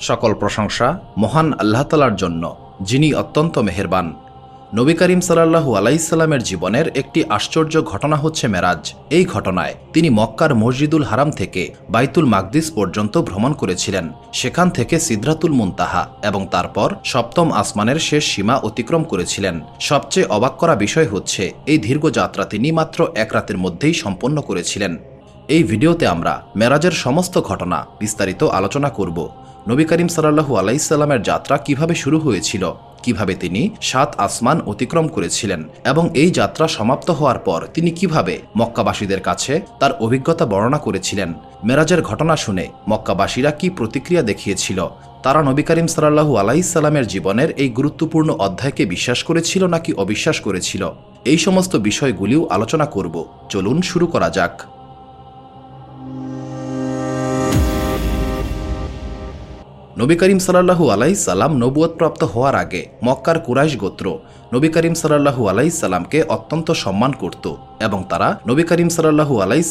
সকল প্রশংসা মহান আল্লাহ তালার জন্য, যিনি অত্যন্ত মেহেরবান। নবী করিম সাল্লাহু আলাইসাল্লামের জীবনের একটি আশ্চর্য ঘটনা হচ্ছে মেরাজ। এই ঘটনায় তিনি মক্কার মসজিদুল হারাম থেকে বাইতুল মাকদিস পর্যন্ত ভ্রমণ করেছিলেন। সেখান থেকে সিদ্রাতুল মুনতাহা এবং তারপর সপ্তম আসমানের শেষ সীমা অতিক্রম করেছিলেন। সবচেয়ে অবাক করা বিষয় হচ্ছে, এই দীর্ঘ যাত্রা তিনি মাত্র এক রাতের মধ্যেই সম্পন্ন করেছিলেন। এই ভিডিওতে আমরা মেরাজের সমস্ত ঘটনা বিস্তারিত আলোচনা করব। নবী করিম সাল্লাহু আলাইসাল্লামের যাত্রা কীভাবে শুরু হয়েছিল, কীভাবে তিনি সাত আসমান অতিক্রম করেছিলেন এবং এই যাত্রা সমাপ্ত হওয়ার পর তিনি কীভাবে মক্কাবাসীদের কাছে তার অভিজ্ঞতা বর্ণনা করেছিলেন, মেরাজের ঘটনা শুনে মক্কাবাসীরা কি প্রতিক্রিয়া দেখিয়েছিল, তারা নবী করিম সাল্লাহু আলাইসাল্লামের জীবনের এই গুরুত্বপূর্ণ অধ্যায়কে বিশ্বাস করেছিল নাকি অবিশ্বাস করেছিল, এই সমস্ত বিষয়গুলিও আলোচনা করব, চলুন শুরু করা যাক। নবী করিম সাল্লাহু আলাই সাল্লাম নবুয়তপ্রাপ্ত হওয়ার আগে মক্কার কুরাইশ গোত্র নবী করিম সাল্লাহু আলাই অত্যন্ত সম্মান করত এবং তারা নবী করিম সাল্লাহু আলাই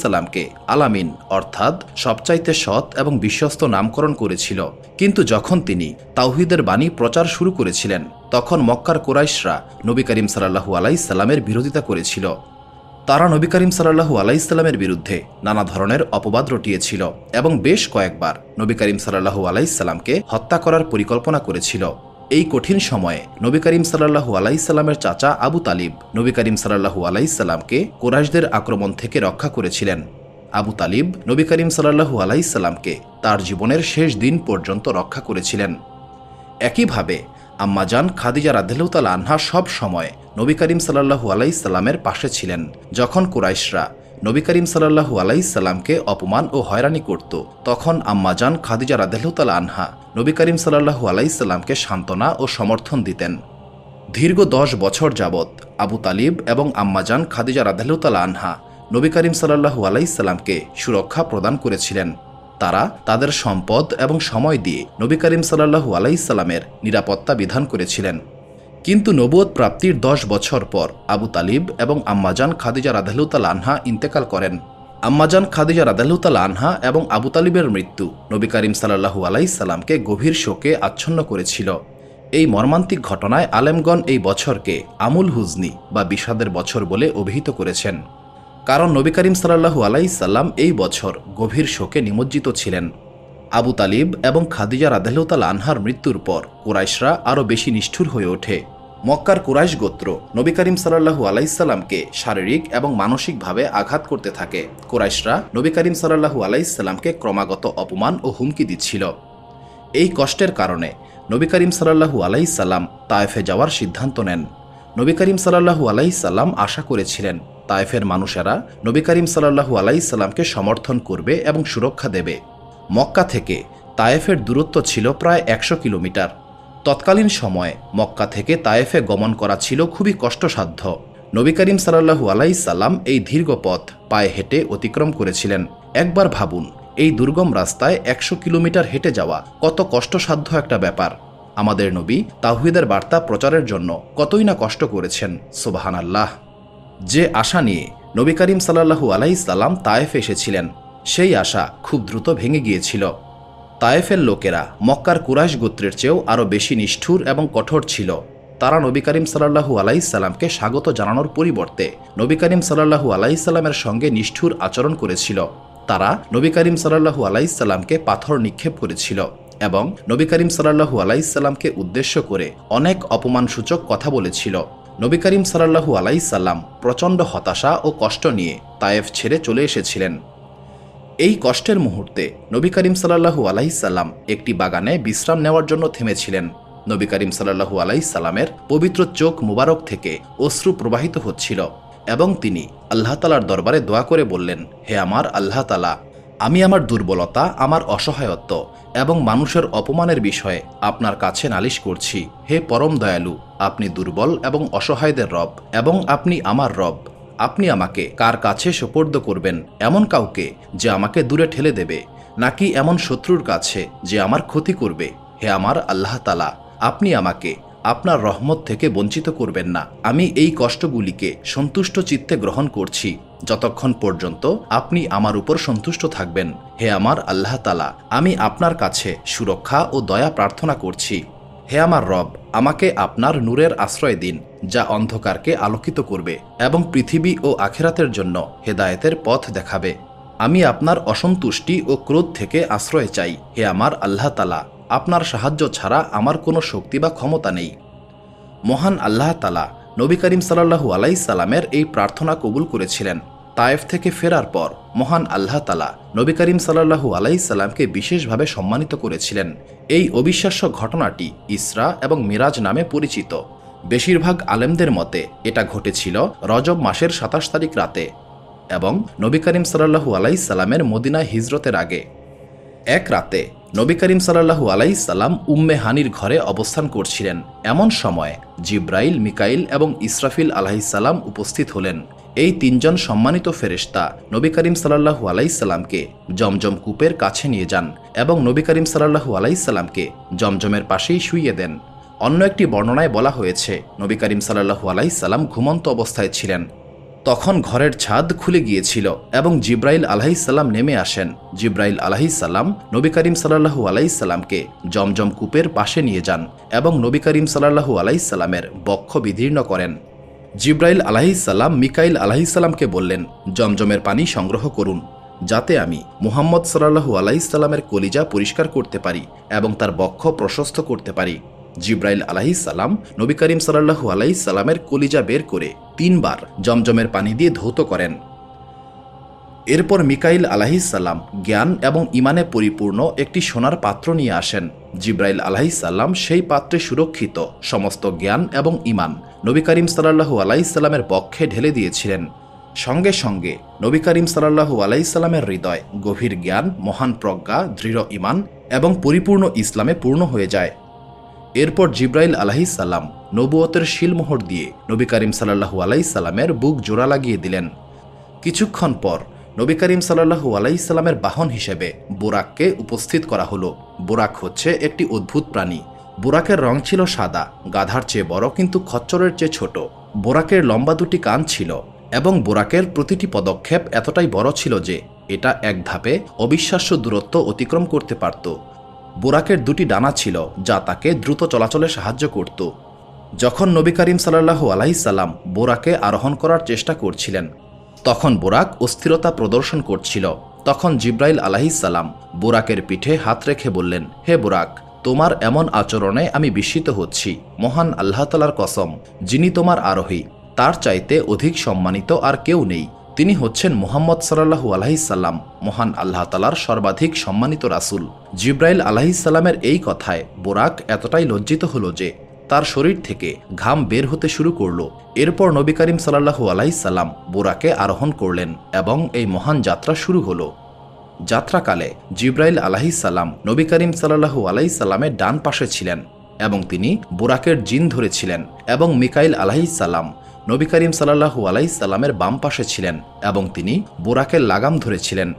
আলামিন অর্থাৎ সবচাইতে সৎ এবং বিশ্বস্ত নামকরণ করেছিল। কিন্তু যখন তিনি তাওহিদের বাণী প্রচার শুরু করেছিলেন, তখন মক্কার কোরাইশরা নবী করিম সাল্লাহু আলাই বিরোধিতা করেছিল। তারা নবী করিম সাল্লাহু আলাইসাল্লামের বিরুদ্ধে নানা ধরনের অপবাদ রটিয়েছিল এবং বেশ কয়েকবার নবী করিম সাল্লাহু আলাইসাল্লামকে হত্যা করার পরিকল্পনা করেছিল। এই কঠিন সময়ে নবী করিম সাল্লাহু আলাইসাল্লামের চাচা আবু তালিব নবী করিম সাল্লাহু আলাইসাল্লামকে কোরাইশদের আক্রমণ থেকে রক্ষা করেছিলেন। আবু তালিব নবী করিম সাল্লাহু আলাইসাল্লামকে তার জীবনের শেষ দিন পর্যন্ত রক্ষা করেছিলেন। একইভাবে আম্মাজান, খাদিজা রাদেলতাল আনহা সব সময় নবী করিম সাল্লাহু আলাইসাল্লামের পাশে ছিলেন। যখন কুরাইশরা নবী করিম সাল্লাহু আলাইসাল্লামকে অপমান ও হয়রানি করত, তখন আম্মাজান, খাদিজা রাদেলতাল আনহা নবী করিম সাল্লাহু আলাইসাল্লামকে সান্ত্বনা ও সমর্থন দিতেন। দীর্ঘ দশ বছর যাবৎ আবু তালিব এবং আম্মাজান, খাদিজা রাদেলতাল আনহা নবী করিম সাল্লাহু আলাইসাল্লামকে সুরক্ষা প্রদান করেছিলেন। তারা তাদের সম্পদ এবং সময় দিয়ে নবী করিম সাল্লাহু আলাইসাল্লামের নিরাপত্তা বিধান করেছিলেন। কিন্তু নবুয়ত প্রাপ্তির দশ বছর পর আবু তালিব এবং আম্মাজান খাদিজা রাদাহুতাল আনহা ইন্তেকাল করেন। আম্মাজান খাদিজা রাদাহুতাল আনহা এবং আবু তালিবের মৃত্যু নবী করিম সাল্লাহু আলাইসাল্লামকে গভীর শোকে আচ্ছন্ন করেছিল। এই মর্মান্তিক ঘটনায় আলেমগণ এই বছরকে আমুল হুজনি বা বিষাদের বছর বলে অভিহিত করেছেন। কারণ নবী করিম সাল্লাহু আলাইসাল্লাম এই বছর গভীর শোকে নিমজ্জিত ছিলেন। আবু তালিব এবং খাদিজা রাদেহতাল আনহার মৃত্যুর পর কুরাইশরা আরও বেশি নিষ্ঠুর হয়ে ওঠে। মক্কার কুরাইশ গোত্র নবী করিম সাল্লাহু আলাইসাল্লামকে শারীরিক এবং মানসিকভাবে আঘাত করতে থাকে। কুরাইশরা নবী করিম সাল্লাহু আলাইসাল্লামকে ক্রমাগত অপমান ও হুমকি দিচ্ছিল। এই কষ্টের কারণে নবী করিম সাল্লাহু আলাইসাল্লাম তায়েফে যাওয়ার সিদ্ধান্ত নেন। নবী করিম সাল্লাহু আলাইসাল্লাম আশা করেছিলেন তায়েফের মানুষেরা নবী করিম সাল্লাহু আলাইসাল্লামকে সমর্থন করবে এবং সুরক্ষা দেবে। মক্কা থেকে তায়েফের দূরত্ব ছিল প্রায় একশো কিলোমিটার। তৎকালীন সময়ে মক্কা থেকে তায়েফে গমন করা ছিল খুবই কষ্টসাধ্য। নবী করিম সাল্লাহু আলাইসাল্লাম এই দীর্ঘ পথ পায়ে হেঁটে অতিক্রম করেছিলেন। একবার ভাবুন, এই দুর্গম রাস্তায় একশো কিলোমিটার হেঁটে যাওয়া কত কষ্টসাধ্য একটা ব্যাপার। আমাদের নবী তাহিদের বার্তা প্রচারের জন্য কতই না কষ্ট করেছেন সোবাহান আল্লাহ যে আশা নিয়ে নবী করিম সাল্লাহু আলাইসাল্লাম তায়েফ এসেছিলেন, সেই আশা খুব দ্রুত ভেঙে গিয়েছিল। তায়েফের লোকেরা মক্কার কুরাইশ গোত্রের চেয়েও আরও বেশি নিষ্ঠুর এবং কঠোর ছিল। তারা নবী করিম সাল্লাহু আলাইসাল্লামকে স্বাগত জানানোর পরিবর্তে নবী করিম সাল্লাহু আলাইসাল্লামের সঙ্গে নিষ্ঠুর আচরণ করেছিল। তারা নবী করিম সাল্লাহু আলাইসাল্লামকে পাথর নিক্ষেপ করেছিল এবং নবী করিম সাল্লাহু আলাইসাল্লামকে উদ্দেশ্য করে অনেক অপমানসূচক কথা বলেছিল। নবী করিম সাল্লাহু আলাইসাল্লাম প্রচণ্ড হতাশা ও কষ্ট নিয়ে তায়েফ ছেড়ে চলে এসেছিলেন। এই কষ্টের মুহূর্তে নবী করিম সাল্লাহু আলাইসাল্লাম একটি বাগানে বিশ্রাম নেওয়ার জন্য থেমেছিলেন। নবী করিম সাল্লাহু আলাইসাল্লামের পবিত্র চোখ মুবারক থেকে অশ্রু প্রবাহিত হচ্ছিল এবং তিনি আল্লাহ তালার দরবারে দোয়া করে বললেন, হে আমার আল্লাহ তালা আমি আমার দুর্বলতা, আমার অসহায়ত্ব এবং মানুষের অপমানের বিষয়ে আপনার কাছে নালিশ করছি। হে পরম দয়ালু, আপনি দুর্বল এবং অসহায়দের রব এবং আপনি আমার রব। আপনি আমাকে কার কাছে সোপর্দ করবেন? এমন কাউকে যে আমাকে দূরে ঠেলে দেবে, নাকি এমন শত্রুর কাছে যে আমার ক্ষতি করবে? হে আমার আল্লাহ তালা আপনি আমাকে আপনার রহমত থেকে বঞ্চিত করবেন না। আমি এই কষ্টগুলিকে সন্তুষ্ট চিত্তে গ্রহণ করছি। যতক্ষণ পর্যন্ত আপনি আমার উপর সন্তুষ্ট থাকবেন, হে আমার আল্লাহ তালা, আমি আপনার কাছে সুরক্ষা ও দয়া প্রার্থনা করছি। হে আমার রব, আমাকে আপনার নূরের আশ্রয় দিন, যা অন্ধকারকে আলোকিত করবে এবং পৃথিবী ও আখেরাতের জন্য হেদায়েতের পথ দেখাবে। আমি আপনার অসন্তুষ্টি ও ক্রোধ থেকে আশ্রয় চাই, হে আমার আল্লাহ তালা। আপনার সাহায্য ছাড়া আমার কোনো শক্তি বা ক্ষমতা নেই। মহান আল্লাহ তালা নবী করিম সাল্লাহু আলাই সালামের এই প্রার্থনা কবুল করেছিলেন। তায়েফ থেকে ফেরার পর মহান আল্লাহ তালা নবী করিম সাল্লাহু আলাই সাল্লামকে বিশেষভাবে সম্মানিত করেছিলেন। এই অবিশ্বাস্য ঘটনাটি ইসরা এবং মিরাজ নামে পরিচিত। বেশিরভাগ আলেমদের মতে এটা ঘটেছিল রজব মাসের সাতাশ তারিখ রাতে এবং নবী করিম সাল্লাহু আলাই সাল্লামের মদিনা হিজরতের আগে। এক রাতে নবী করিম সাল্লাহু আলাই সাল্লাম উম্মে হানির ঘরে অবস্থান করছিলেন। এমন সময় জিব্রাইল, মিকাইল এবং ইসরাফিল আলাহিসাল্লাম উপস্থিত হলেন। এই তিনজন সম্মানিত ফেরেশতা নবী করিম সাল্লাহু আলাইসাল্লামকে জমজম কূপের কাছে নিয়ে যান এবং নবী করিম সাল্লাহু আলাইসাল্লামকে জমজমের পাশেই শুইয়ে দেন। অন্য একটি বর্ণনায় বলা হয়েছে, নবী করিম সাল্লাহু আলাইসাল্লাম ঘুমন্ত অবস্থায় ছিলেন। তখন ঘরের ছাদ খুলে গিয়েছিল এবং জিব্রাইল আলাহিসাল্লাম নেমে আসেন। জিব্রাইল আলাহিসাল্লাম নবী করিম সাল্লাহু আলাইসাল্লামকে জমজম কূপের পাশে নিয়ে যান এবং নবী করিম সাল্লাহু আলাইসাল্লামের বক্ষ বিদীর্ণ করেন। জিব্রাইল আলাহিসাল্লাম মিকাইল আলাহিসাল্লামকে বললেন, জমজমের পানি সংগ্রহ করুন, যাতে আমি মুহাম্মদ সাল্লাহু আলাইসাল্লামের কলিজা পরিষ্কার করতে পারি এবং তার বক্ষ প্রশস্ত করতে পারি। জিব্রাইল আলাহিসাল্লাম নবী করিম সাল্লাহু আলাইসাল্লামের কলিজা বের করে তিনবার জমজমের পানি দিয়ে ধৌত করেন। এরপর মিকাইল আলাহিসাল্লাম জ্ঞান এবং ইমানে পরিপূর্ণ একটি সোনার পাত্র নিয়ে আসেন। জিব্রাইল আলাহিসাল্লাম সেই পাত্রে সুরক্ষিত সমস্ত জ্ঞান এবং ইমান নবী করিম সাল্লাহু আলাইসাল্লামের পক্ষে ঢেলে দিয়েছিলেন। সঙ্গে সঙ্গে নবী করিম সাল্লাহু আলাইসাল্লামের হৃদয় গভীর জ্ঞান, মহান প্রজ্ঞা, দৃঢ় ইমান এবং পরিপূর্ণ ইসলামে পূর্ণ হয়ে যায়। এরপর জিব্রাইল আলাহিসাল্লাম নবুয়তের শিলমোহর দিয়ে নবী করিম সাল্লাহু আলাইসাল্লামের বুক জোড়া লাগিয়ে দিলেন। কিছুক্ষণ পর নবী করিম সাল্লাহু আলাইসাল্লামের বাহন হিসেবে বোরাককে উপস্থিত করা হলো। বোরাক হচ্ছে একটি অদ্ভুত প্রাণী। বোরাকের রং ছিল সাদা, গাধার চেয়ে বড় কিন্তু খচ্চরের চেয়ে ছোট। বোরাকের লম্বা দুটি কান ছিল এবং বোরাকের প্রতিটি পদক্ষেপ এতটাই বড় ছিল যে এটা এক ধাপে অবিশ্বাস্য দূরত্ব অতিক্রম করতে পারত। বোরাকের দুটি ডানা ছিল, যা তাকে দ্রুত চলাচলে সাহায্য করত। যখন নবী করিম সাল্লাহু আলাইসাল্লাম বোরাকে আরোহণ করার চেষ্টা করছিলেন, তখন বোরাক অস্থিরতা প্রদর্শন করছিল। তখন জিব্রাইল আলাহিসাল্লাম বোরাকের পিঠে হাত রেখে বললেন, হে বোরাক, তোমার এমন আচরণে আমি বিস্মিত হচ্ছি। মহান আল্লাহতালার কসম, যিনি তোমার আরোহী, তার চাইতে অধিক সম্মানিত আর কেউ নেই। তিনি হচ্ছেন মোহাম্মদ সাল্লাহু আলাহিসাল্লাম মহান আল্লাহ তালার সর্বাধিক সম্মানিত রাসুল। জিব্রাইল আলাহিসাল্লামের এই কথায় বোরাক এতটাই লজ্জিত হল যে তার শরীর থেকে ঘাম বের হতে শুরু করল। এরপর নবী করিম সাল্লাহু আলাইসাল্লাম বোরাকে আরোহণ করলেন এবং এই মহান যাত্রা শুরু হল। যাত্রাকালে জিব্রাইল আলাহিসাল্লাম নবী করিম সাল্লাহু আলাইসাল্লামের ডান পাশে ছিলেন এবং তিনি বোরাকের জিন ধরেছিলেন এবং মিকাইল আলাহিসাল্লাম নবী করিম সাল্লাহু আলাইসাল্লামের বাম পাশে ছিলেন এবং তিনি বোরাকের লাগাম ধরেছিলেন।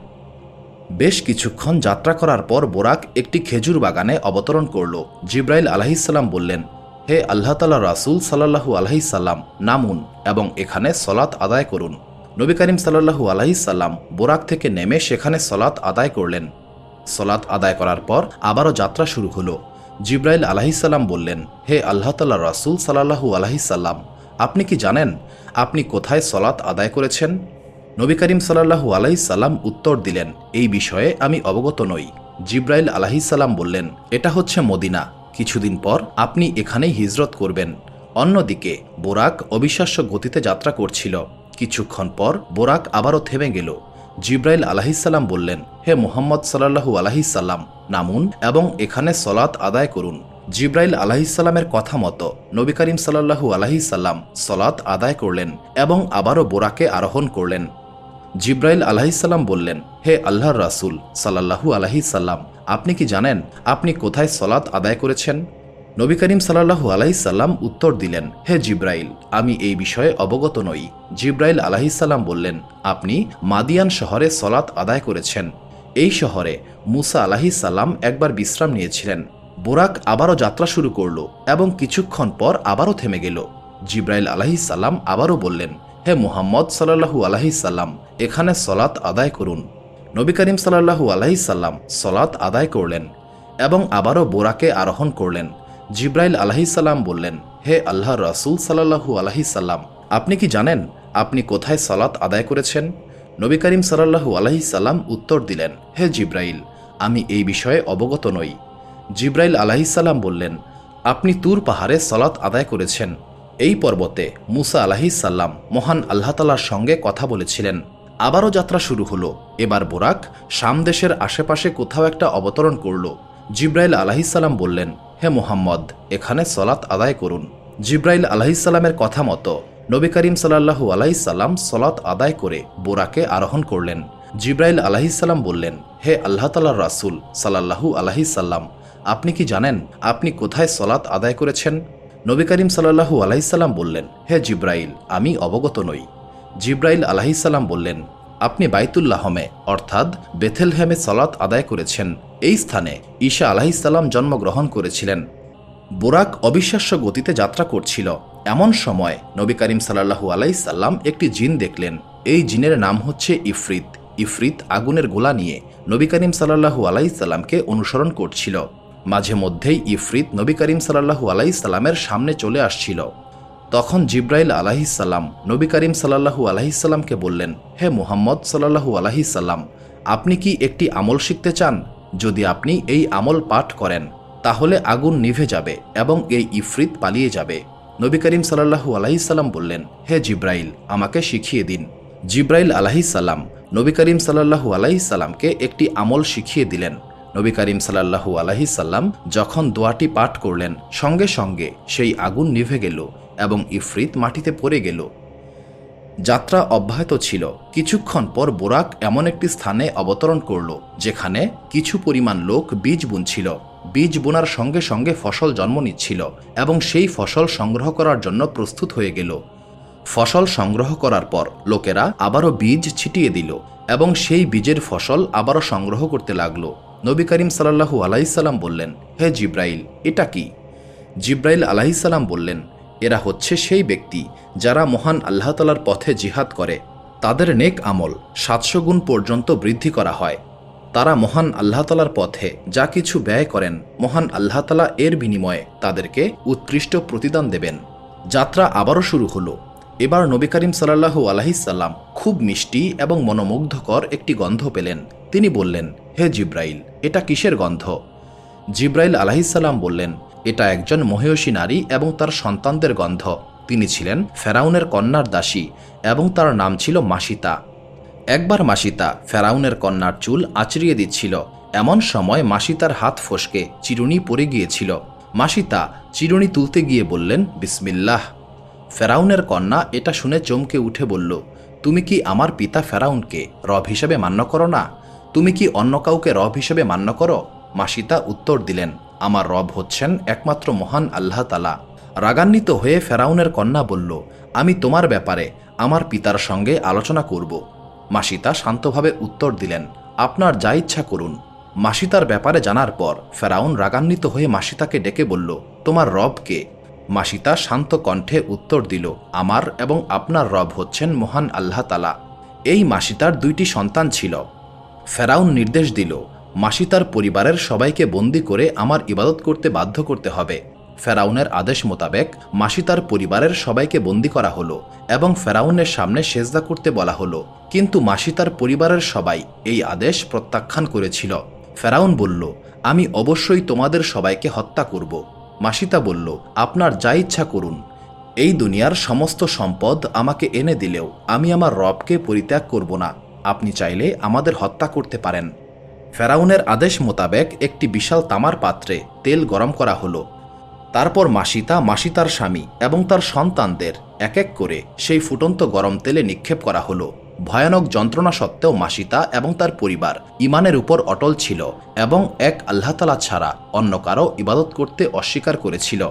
বেশ কিছুক্ষণ যাত্রা করার পর বোরাক একটি খেজুর বাগানে অবতরণ করল। জিব্রাইল আলাহিসাল্লাম বললেন, হে আল্লাহ তালা রাসুল সাল্লাহু আলহিসাল্লাম নামুন এবং এখানে সলাৎ আদায় করুন। নবী করিম সাল্লাহু আলহিসাল্লাম বোরাক থেকে নেমে সেখানে সলাৎ আদায় করলেন। সলাৎ আদায় করার পর আবারও যাত্রা শুরু হলো। জিব্রাইল আলাহিসাল্লাম বললেন, হে আল্লাহ তাল্লাহ রাসুল সাল্লাহু আলহিসাল্লাম আপনি কি জানেন আপনি কোথায় সলাৎ আদায় করেছেন? নবী করিম সাল্লাহু আলাইসাল্লাম উত্তর দিলেন, এই বিষয়ে আমি অবগত নই। জিব্রাইল আলাহিসাল্লাম বললেন, এটা হচ্ছে মদিনা। কিছুদিন পর আপনি এখানেই হিজরত করবেন। অন্যদিকে বোরাক অবিশ্বাস্য গতিতে যাত্রা করছিল। কিছুক্ষণ পর বোরাক আবারও থেমে গেল। জিব্রাইল আলাহিসাল্লাম বললেন, হে মোহাম্মদ সাল্লাহু আলাহিসাল্লাম নামুন এবং এখানে সলাৎ আদায় করুন। জিব্রাইল আলাহিসাল্লামের কথা মতো নবী করিম সাল্লাহু আলাহিসাল্লাম সলাৎ আদায় করলেন এবং আবারও বোরাকে আরোহণ করলেন। জিব্রাইল আলাহিসাল্লাম বললেন, হে আল্লাহর রাসুল সাল্লাহু আলাহিসাল্লাম আপনি কি জানেন আপনি কোথায় সলাৎ আদায় করেছেন? নবী করিম সাল্লাহু আলাইসাল্লাম উত্তর দিলেন, হে জিব্রাইল, আমি এই বিষয়ে অবগত নই। জিব্রাইল আলাহিসাল্লাম বললেন, আপনি মাদিয়ান শহরে সলাৎ আদায় করেছেন। এই শহরে মুসা আলাহিসাল্লাম একবার বিশ্রাম নিয়েছিলেন। বোরাক আবারও যাত্রা শুরু করল এবং কিছুক্ষণ পর আবারও থেমে গেল। জিব্রাইল আলাহি সাল্লাম আবারও বললেন, হে মুহাম্মদ সাল্লাহু আলাহি সাল্লাম এখানে সলাৎ আদায় করুন। নবী করিম সাল্লাহু আলাহি সাল্লাম সলাৎ আদায় করলেন এবং আবারও বোরাকে আরোহণ করলেন। জিব্রাইল আলাহি সাল্লাম বললেন, হে আল্লাহ রসুল সাল্লাহু আলাহি সাল্লাম আপনি কি জানেন আপনি কোথায় সলাৎ আদায় করেছেন? নবী করিম সাল্লাহু আলাহি সাল্লাম উত্তর দিলেন, হে জিব্রাইল, আমি এই বিষয়ে অবগত নই। জিব্রাইল আলাহিসাল্লাম বললেন, আপনি তুর পাহাড়ে সলাৎ আদায় করেছেন। এই পর্বতে মুসা আলাহিসাল্লাম মহান আল্লাহ তালার সঙ্গে কথা বলেছিলেন। আবারও যাত্রা শুরু হলো। এবার বোরাক সামদেশের আশেপাশে কোথাও একটা অবতরণ করল। জিব্রাইল আলাহিসাল্লাম বললেন, হে মোহাম্মদ, এখানে সলাৎ আদায় করুন। জিব্রাইল আলাহিসাল্লামের কথা মতো নবী করিম সাল্লাহু আলাইসাল্লাম সলাৎ আদায় করে বোরাকে আরোহণ করলেন। জিব্রাইল আলাহিসাল্লাম বললেন, হে আল্লাহ তালার রাসুল সাল্লাহু আলাহিসাল্লাম আপনি কি জানেন আপনি কোথায় সলাৎ আদায় করেছেন? নবী করিম সাল্লাহু আলাইসাল্লাম বললেন, হে জিব্রাইল, আমি অবগত নই। জিব্রাইল আলাহিসাল্লাম বললেন, আপনি বাইতুল্লাহমে অর্থাৎ বেথেলহেমে সলাৎ আদায় করেছেন। এই স্থানে ঈশা আলাহিসাল্লাম জন্মগ্রহণ করেছিলেন। বোরাক অবিশ্বাস্য গতিতে যাত্রা করছিল। এমন সময় নবী করিম সাল্লাহু আলাইসাল্লাম একটি জিন দেখলেন। এই জিনের নাম হচ্ছে ইফরিত। ইফরিত আগুনের গোলা নিয়ে নবী করিম সাল্লাহু আলাইসাল্লামকে অনুসরণ করছিল। মাঝে মধ্যেই ইফরিত নবী করিম সাল্লাহু আলাইসাল্লামের সামনে চলে আসছিল। তখন জিব্রাইল আলাহিসাল্লাম নবী করিম সাল্লাহু আলাহিসাল্লামকে বললেন, হে মুহাম্মদ সাল্লাহু আলাহিসাল্লাম আপনি কি একটি আমল শিখতে চান? যদি আপনি এই আমল পাঠ করেন, তাহলে আগুন নিভে যাবে এবং এই ইফরিত পালিয়ে যাবে। নবী করিম সাল্লাহু আলাহিসাল্লাম বললেন, হে জিব্রাইল, আমাকে শিখিয়ে দিন। জিব্রাইল আলাহিসাল্লাম নবী করিম সাল্লাহু আলাহিসাল্লামকে একটি আমল শিখিয়ে দিলেন। নবী করিম সাল্লাহু আলাহিসাল্লাম যখন দোয়াটি পাঠ করলেন, সঙ্গে সঙ্গে সেই আগুন নিভে গেল এবং ইফরিত মাটিতে পড়ে গেল। যাত্রা অব্যাহত ছিল। কিছুক্ষণ পর বোরাক এমন একটি স্থানে অবতরণ করল, যেখানে কিছু পরিমাণ লোক বীজ বুনছিল। বীজ বোনার সঙ্গে সঙ্গে ফসল জন্ম নিচ্ছিল এবং সেই ফসল সংগ্রহ করার জন্য প্রস্তুত হয়ে গেল। ফসল সংগ্রহ করার পর লোকেরা আবারও বীজ ছিটিয়ে দিল এবং সেই বীজের ফসল আবারও সংগ্রহ করতে লাগল। নবী করিম সাল্লাহু আলাইসাল্লাম বললেন, হে জিব্রাইল, এটা কি? জিব্রাইল আলাহিসাল্লাম বললেন, এরা হচ্ছে সেই ব্যক্তি যারা মহান আল্লাহ তালার পথে জিহাদ করে। তাদের নেক আমল সাতশো গুণ পর্যন্ত বৃদ্ধি করা হয়। তারা মহান আল্লাহ তালার পথে যা কিছু ব্যয় করেন, মহান আল্লাহ তালা এর বিনিময়ে তাদেরকে উৎকৃষ্ট প্রতিদান দেবেন। যাত্রা আবারও শুরু হলো। এবার নবী করিম সাল্লাহু আলাহিসাল্লাম খুব মিষ্টি এবং মনোমুগ্ধকর একটি গন্ধ পেলেন। তিনি বললেন, হে জিব্রাইল, এটা কিসের গন্ধ? জিব্রাইল আলাহিসাল্লাম বললেন, এটা একজন মহেয়সী নারী এবং তার সন্তানদের গন্ধ। তিনি ছিলেন ফেরাউনের কন্যার দাসী এবং তার নাম ছিল মাসিতা। একবার মাসিতা ফেরাউনের কন্যার চুল আচড়িয়ে দিচ্ছিল। এমন সময় মাসিতার হাত ফসকে চিরুনি পড়ে গিয়েছিল। মাসিতা চিরুনি তুলতে গিয়ে বললেন, বিসমিল্লাহ। ফেরাউনের কন্যা এটা শুনে চমকে উঠে বলল, তুমি কি আমার পিতা ফেরাউনকে রব হিসেবে মান্য করো না? তুমি কি অন্য কাউকে রব হিসেবে মান্য করো? মাসিতা উত্তর দিলেন, আমার রব হচ্ছেন একমাত্র মহান আল্লাহ তালা রাগান্বিত হয়ে ফেরাউনের কন্যা বলল, আমি তোমার ব্যাপারে আমার পিতার সঙ্গে আলোচনা করব। মাসিতা শান্তভাবে উত্তর দিলেন, আপনার যা ইচ্ছা করুন। মাসিতার ব্যাপারে জানার পর ফেরাউন রাগান্বিত হয়ে মাসিতাকে ডেকে বলল, তোমার রবকে মাসিতা শান্ত কণ্ঠে উত্তর দিল, আমার এবং আপনার রব হচ্ছেন মহান আল্লাহ তালা। এই মাসিতার দুইটি সন্তান ছিল। ফেরাউন নির্দেশ দিল, মাসিতার পরিবারের সবাইকে বন্দি করে আমার ইবাদত করতে বাধ্য করতে হবে। ফেরাউনের আদেশ মোতাবেক মাসিতার পরিবারের সবাইকে বন্দি করা হলো এবং ফেরাউনের সামনে সেজদা করতে বলা হলো। কিন্তু মাসিতার পরিবারের সবাই এই আদেশ প্রত্যাখ্যান করেছিল। ফেরাউন বলল, আমি অবশ্যই তোমাদের সবাইকে হত্যা করব। মাসিতা বলল, আপনার যা ইচ্ছা করুন। এই দুনিয়ার সমস্ত সম্পদ আমাকে এনে দিলেও আমি আমার রবকে পরিত্যাগ করব না। আপনি চাইলে আমাদের হত্যা করতে পারেন। ফেরাউনের আদেশ মোতাবেক একটি বিশাল তামার পাত্রে তেল গরম করা হলো। তারপর মাসিতা, মাসিতার স্বামী এবং তার সন্তানদের এক এক করে সেই ফুটন্ত গরম তেলে নিক্ষেপ করা হলো। ভয়ানক যন্ত্রণা সত্ত্বেও মাসিতা এবং তার পরিবার ইমানের উপর অটল ছিল এবং এক আল্লাহতালা ছাড়া অন্য কারও ইবাদত করতে অস্বীকার করেছিল।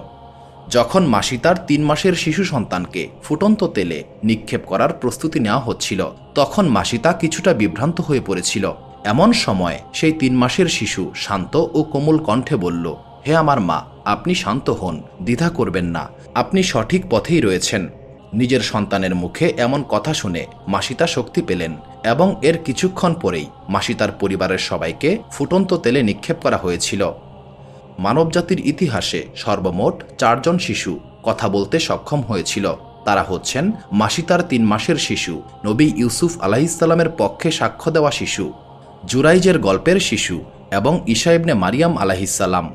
যখন মাসিতার তিন মাসের শিশু সন্তানকে ফুটন্ত তেলে নিক্ষেপ করার প্রস্তুতি নেওয়া হচ্ছিল, তখন মাসিতা কিছুটা বিভ্রান্ত হয়ে পড়েছিল। এমন সময় সেই তিন মাসের শিশু শান্ত ও কোমল কণ্ঠে বলল, হে আমার মা, আপনি শান্ত হন, দ্বিধা করবেন না। আপনি সঠিক পথেই রয়েছেন। নিজের সন্তানের মুখে এমন কথা শুনে মাসিতা শক্তি পেলেন এবং এর কিছুক্ষণ পরেই মাসিতার পরিবারের সবাইকে ফুটন্ত তেলে নিক্ষেপ করা হয়েছিল। মানবজাতির ইতিহাসে সর্বমোট চারজন শিশু কথা বলতে সক্ষম হয়েছিল। তারা হচ্ছেন মাসিতার তিন মাসের শিশু, নবী ইউসুফ আলাহিসাল্লামের পক্ষে সাক্ষ্য দেওয়া শিশু, জুরাইজের গল্পের শিশু এবং ইসাইবনে মারিয়াম আলাহিসাল্লাম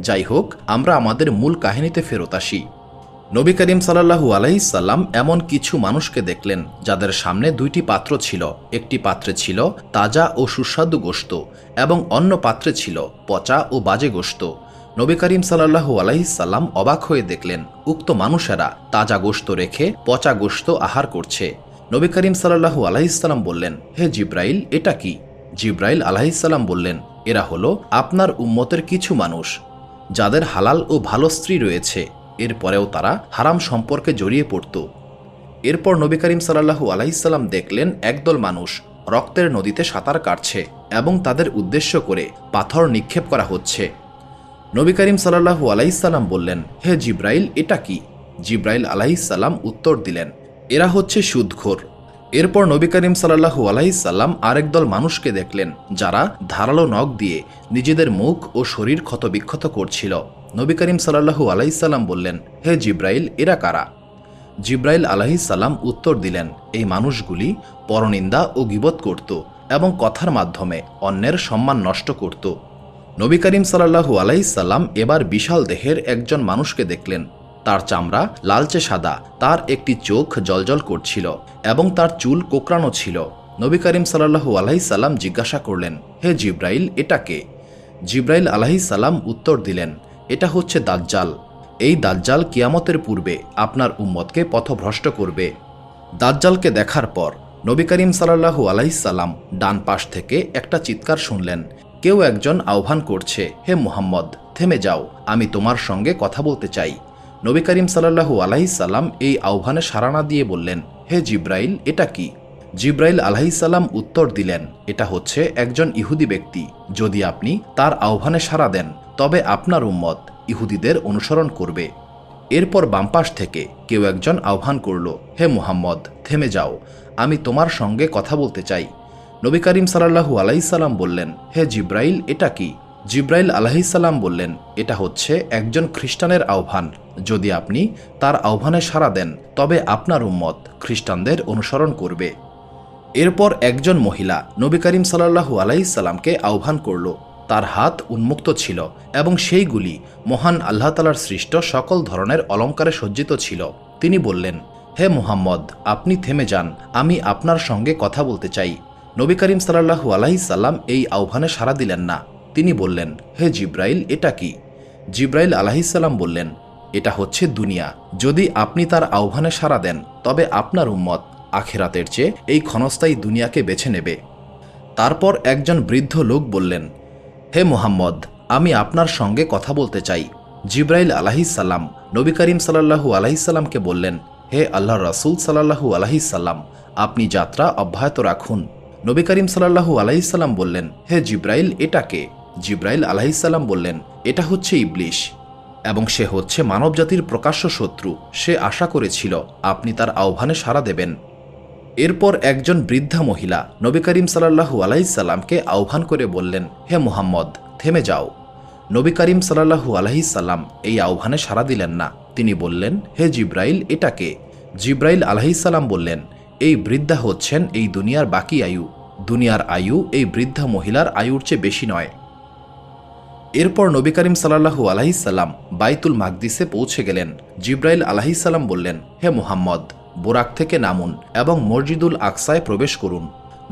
যাই হোক, আমরা আমাদের মূল কাহিনীতে ফেরত আসি। নবী করিম সাল্লাহু আলাইসাল্লাম এমন কিছু মানুষকে দেখলেন, যাদের সামনে দুইটি পাত্র ছিল। একটি পাত্রে ছিল তাজা ও সুস্বাদু গোশত এবং অন্য পাত্রে ছিল পচা ও বাজে গোশত। নবী করিম সাল্লাহু আলাইসাল্লাম অবাক হয়ে দেখলেন, উক্ত মানুষেরা তাজা গোশত রেখে পচা গোশত আহার করছে। নবী করিম সাল্লাহু আলাইসাল্লাম বললেন, হে জিব্রাইল, এটা কি? জিব্রাইল আলাহিসাল্লাম বললেন, এরা হলো আপনার উম্মতের কিছু মানুষ, যাদের হালাল ও ভালো স্ত্রী রয়েছে। এরপরেও তারা হারাম সম্পর্কে জড়িয়ে পড়ত। এরপর নবী করিম সাল্লাহু আলাইসাল্লাম দেখলেন একদল মানুষ রক্তের নদীতে সাঁতার কাটছে এবং তাদের উদ্দেশ্য করে পাথর নিক্ষেপ করা হচ্ছে। নবী করিম সাল্লাহু আলাইসাল্লাম বললেন, হে জিব্রাইল, এটা কি? জিব্রাইল আলাইসাল্লাম উত্তর দিলেন, এরা হচ্ছে সুদখোর। এরপর নবী করিম সাল্লাহু আলাইসাল্লাম আরেক দল মানুষকে দেখলেন, যারা ধারালো নখ দিয়ে নিজেদের মুখ ও শরীর ক্ষতবিক্ষত করছিল। নবী করিম সাল্লাহু আলাইসাল্লাম বললেন, হে জিব্রাইল, এরা কারা? জিব্রাইল আলাহিসাল্লাম উত্তর দিলেন, এই মানুষগুলি পরনিন্দা ও গিবত করত এবং কথার মাধ্যমে অন্যের সম্মান নষ্ট করত। নবী করিম সাল্লাহু আলাইসাল্লাম এবার বিশাল দেহের একজন মানুষকে দেখলেন। তার চামড়া লালচে সাদা, তার একটি চোখ জলজল করছিল এবং তার চুল কোকড়ানো ছিল। নবী করিম সাল্লাহু আলাইসাল্লাম জিজ্ঞাসা করলেন, হে জিব্রাইল এটাকে জিব্রাইল আলাহিসাল্লাম উত্তর দিলেন এটা হচ্ছে দাজ্জাল। এই দাজ্জাল কিয়ামতের পূর্বে আপনার উম্মতকে পথভ্রষ্ট করবে। দাজ্জালকে দেখার পর নবী করিম সাল্লাহু আলাইসাল্লাম ডান পাশ থেকে একটা চিৎকার শুনলেন, কেউ একজন আহ্বান করছে, হে মুহাম্মদ, থেমে যাও, আমি তোমার সঙ্গে কথা বলতে চাই। নবী করিম সাল্লাহু আলাইসাল্লাম এই আহ্বানে সারানা দিয়ে বললেন, হে জিব্রাইল, এটা কি? জিব্রাইল আলাহিসাল্লাম উত্তর দিলেন, এটা হচ্ছে একজন ইহুদি ব্যক্তি। যদি আপনি তার আহ্বানে সাড়া দেন, তবে আপনার উম্মত ইহুদিদের অনুসরণ করবে। এরপর বামপাশ থেকে কেউ একজন আহ্বান করল, হে মুহাম্মদ, থেমে যাও। আমি তোমার সঙ্গে কথা বলতে চাই। নবী করিম সাল্লাহু আলাইসাল্লাম বললেন, হে জিব্রাইল, এটা কি? জিব্রাইল আলাহিসাল্লাম বললেন, এটা হচ্ছে একজন খ্রিস্টানের আহ্বান। যদি আপনি তার আহ্বানে সাড়া দেন, তবে আপনার উম্মত খ্রিস্টানদের অনুসরণ করবে। এরপর একজন মহিলা নবী করিম সাল্লাহু আলাইসাল্লামকে আহ্বান করল। তার হাত উন্মুক্ত ছিল এবং সেইগুলি মহান আল্লাহ তালার সৃষ্ট সকল ধরনের অলঙ্কারে সজ্জিত ছিল। তিনি বললেন, হে মুহাম্মদ, আপনি থেমে যান, আমি আপনার সঙ্গে কথা বলতে চাই। নবী করিম সাল্লাহু আলাইসাল্লাম এই আহ্বানে সাড়া দিলেন না। তিনি বললেন, হে জিব্রাইল, এটা কি? জিব্রাইল আলাহিসাল্লাম বললেন, এটা হচ্ছে দুনিয়া। যদি আপনি তার আহ্বানে সাড়া দেন, তবে আপনার উম্মত আখেরাতের চেয়ে এই ক্ষণস্থায়ী দুনিয়াকে বেছে নেবে। তারপর একজন বৃদ্ধ লোক বললেন, হে মোহাম্মদ, আমি আপনার সঙ্গে কথা বলতে চাই। জিব্রাইল আলাহিসাল্লাম নবী করিম সাল্লাহু আলাহিসাল্লামকে বললেন, হে আল্লাহ রাসুল সাল্লাহু আলাহিসাল্লাম আপনি যাত্রা অব্যাহত রাখুন। নবী করিম সাল্লাহু আলাইসাল্লাম বললেন, হে জিব্রাইল এটাকে জিব্রাইল আলাহিসাল্লাম বললেন, এটা হচ্ছে ইবলিশ, এবং সে হচ্ছে মানবজাতির প্রকাশ্য শত্রু। সে আশা করেছিল, আপনি তার আহ্বানে সাড়া দেবেন। এরপর একজন বৃদ্ধা মহিলা নবী করিম সাল্লাহু আলাইসাল্লামকে আহ্বান করে বললেন, হে মুহাম্মদ, থেমে যাও। নবী করিম সাল্লাহু আলাইসাল্লাম এই আহ্বানে সাড়া দিলেন না। তিনি বললেন, হে জিব্রাইল এটাকে জিব্রাইল আলাহিসাল্লাম বললেন, এই বৃদ্ধা হচ্ছেন এই দুনিয়ার বাকি আয়ু। দুনিয়ার আয়ু এই বৃদ্ধা মহিলার আয়ুর চেয়ে বেশি নয়। এরপর নবী করিম সাল্লাহু আলাহিসাল্লাম বাইতুল মাকদিসে পৌঁছে গেলেন। জিব্রাইল আলাহিসাল্লাম বললেন, হে মুহাম্মদ বোরাক থেকে নামুন এবং মসজিদুল আকসায় প্রবেশ করুন।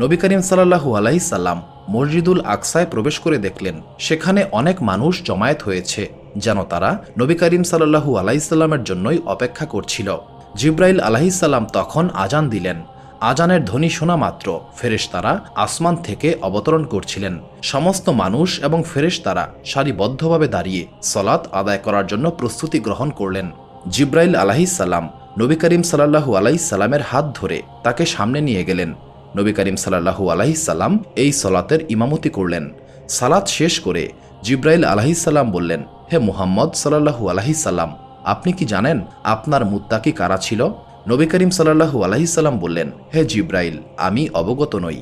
নবী করিম সাল্লাহু আলাইসাল্লাম মসজিদুল আকসায় প্রবেশ করে দেখলেন, সেখানে অনেক মানুষ জমায়েত হয়েছে, যেন তারা নবী করিম সাল্লাহু আলাইসাল্লামের জন্যই অপেক্ষা করছিল। জিব্রাইল আলাহিসাল্লাম তখন আজান দিলেন। আজানের ধ্বনি শোনা মাত্র, ফেরেশতারা আসমান থেকে অবতরণ করছিলেন। সমস্ত মানুষ এবং ফেরেশতারা সারিবদ্ধভাবে দাঁড়িয়ে সলাৎ আদায় করার জন্য প্রস্তুতি গ্রহণ করলেন। জিব্রাইল আলাহিসাল্লাম নবী করিম সাল্লাহু আলাইসাল্লামের হাত ধরে তাকে সামনে নিয়ে গেলেন। নবী করিম সাল্লাহু আলাইসাল্লাম এই সলাতের ইমামতি করলেন। সালাত শেষ করে জিব্রাইল আলাহিসাল্লাম বললেন, হে মুহাম্মদ সাল্লাহু আলাহি সাল্লাম, আপনি কি জানেন আপনার মুত্তাকি কারা ছিল? নবী করিম সাল্লাহু আলাহি সাল্লাম বললেন, হে জিব্রাইল, আমি অবগত নই।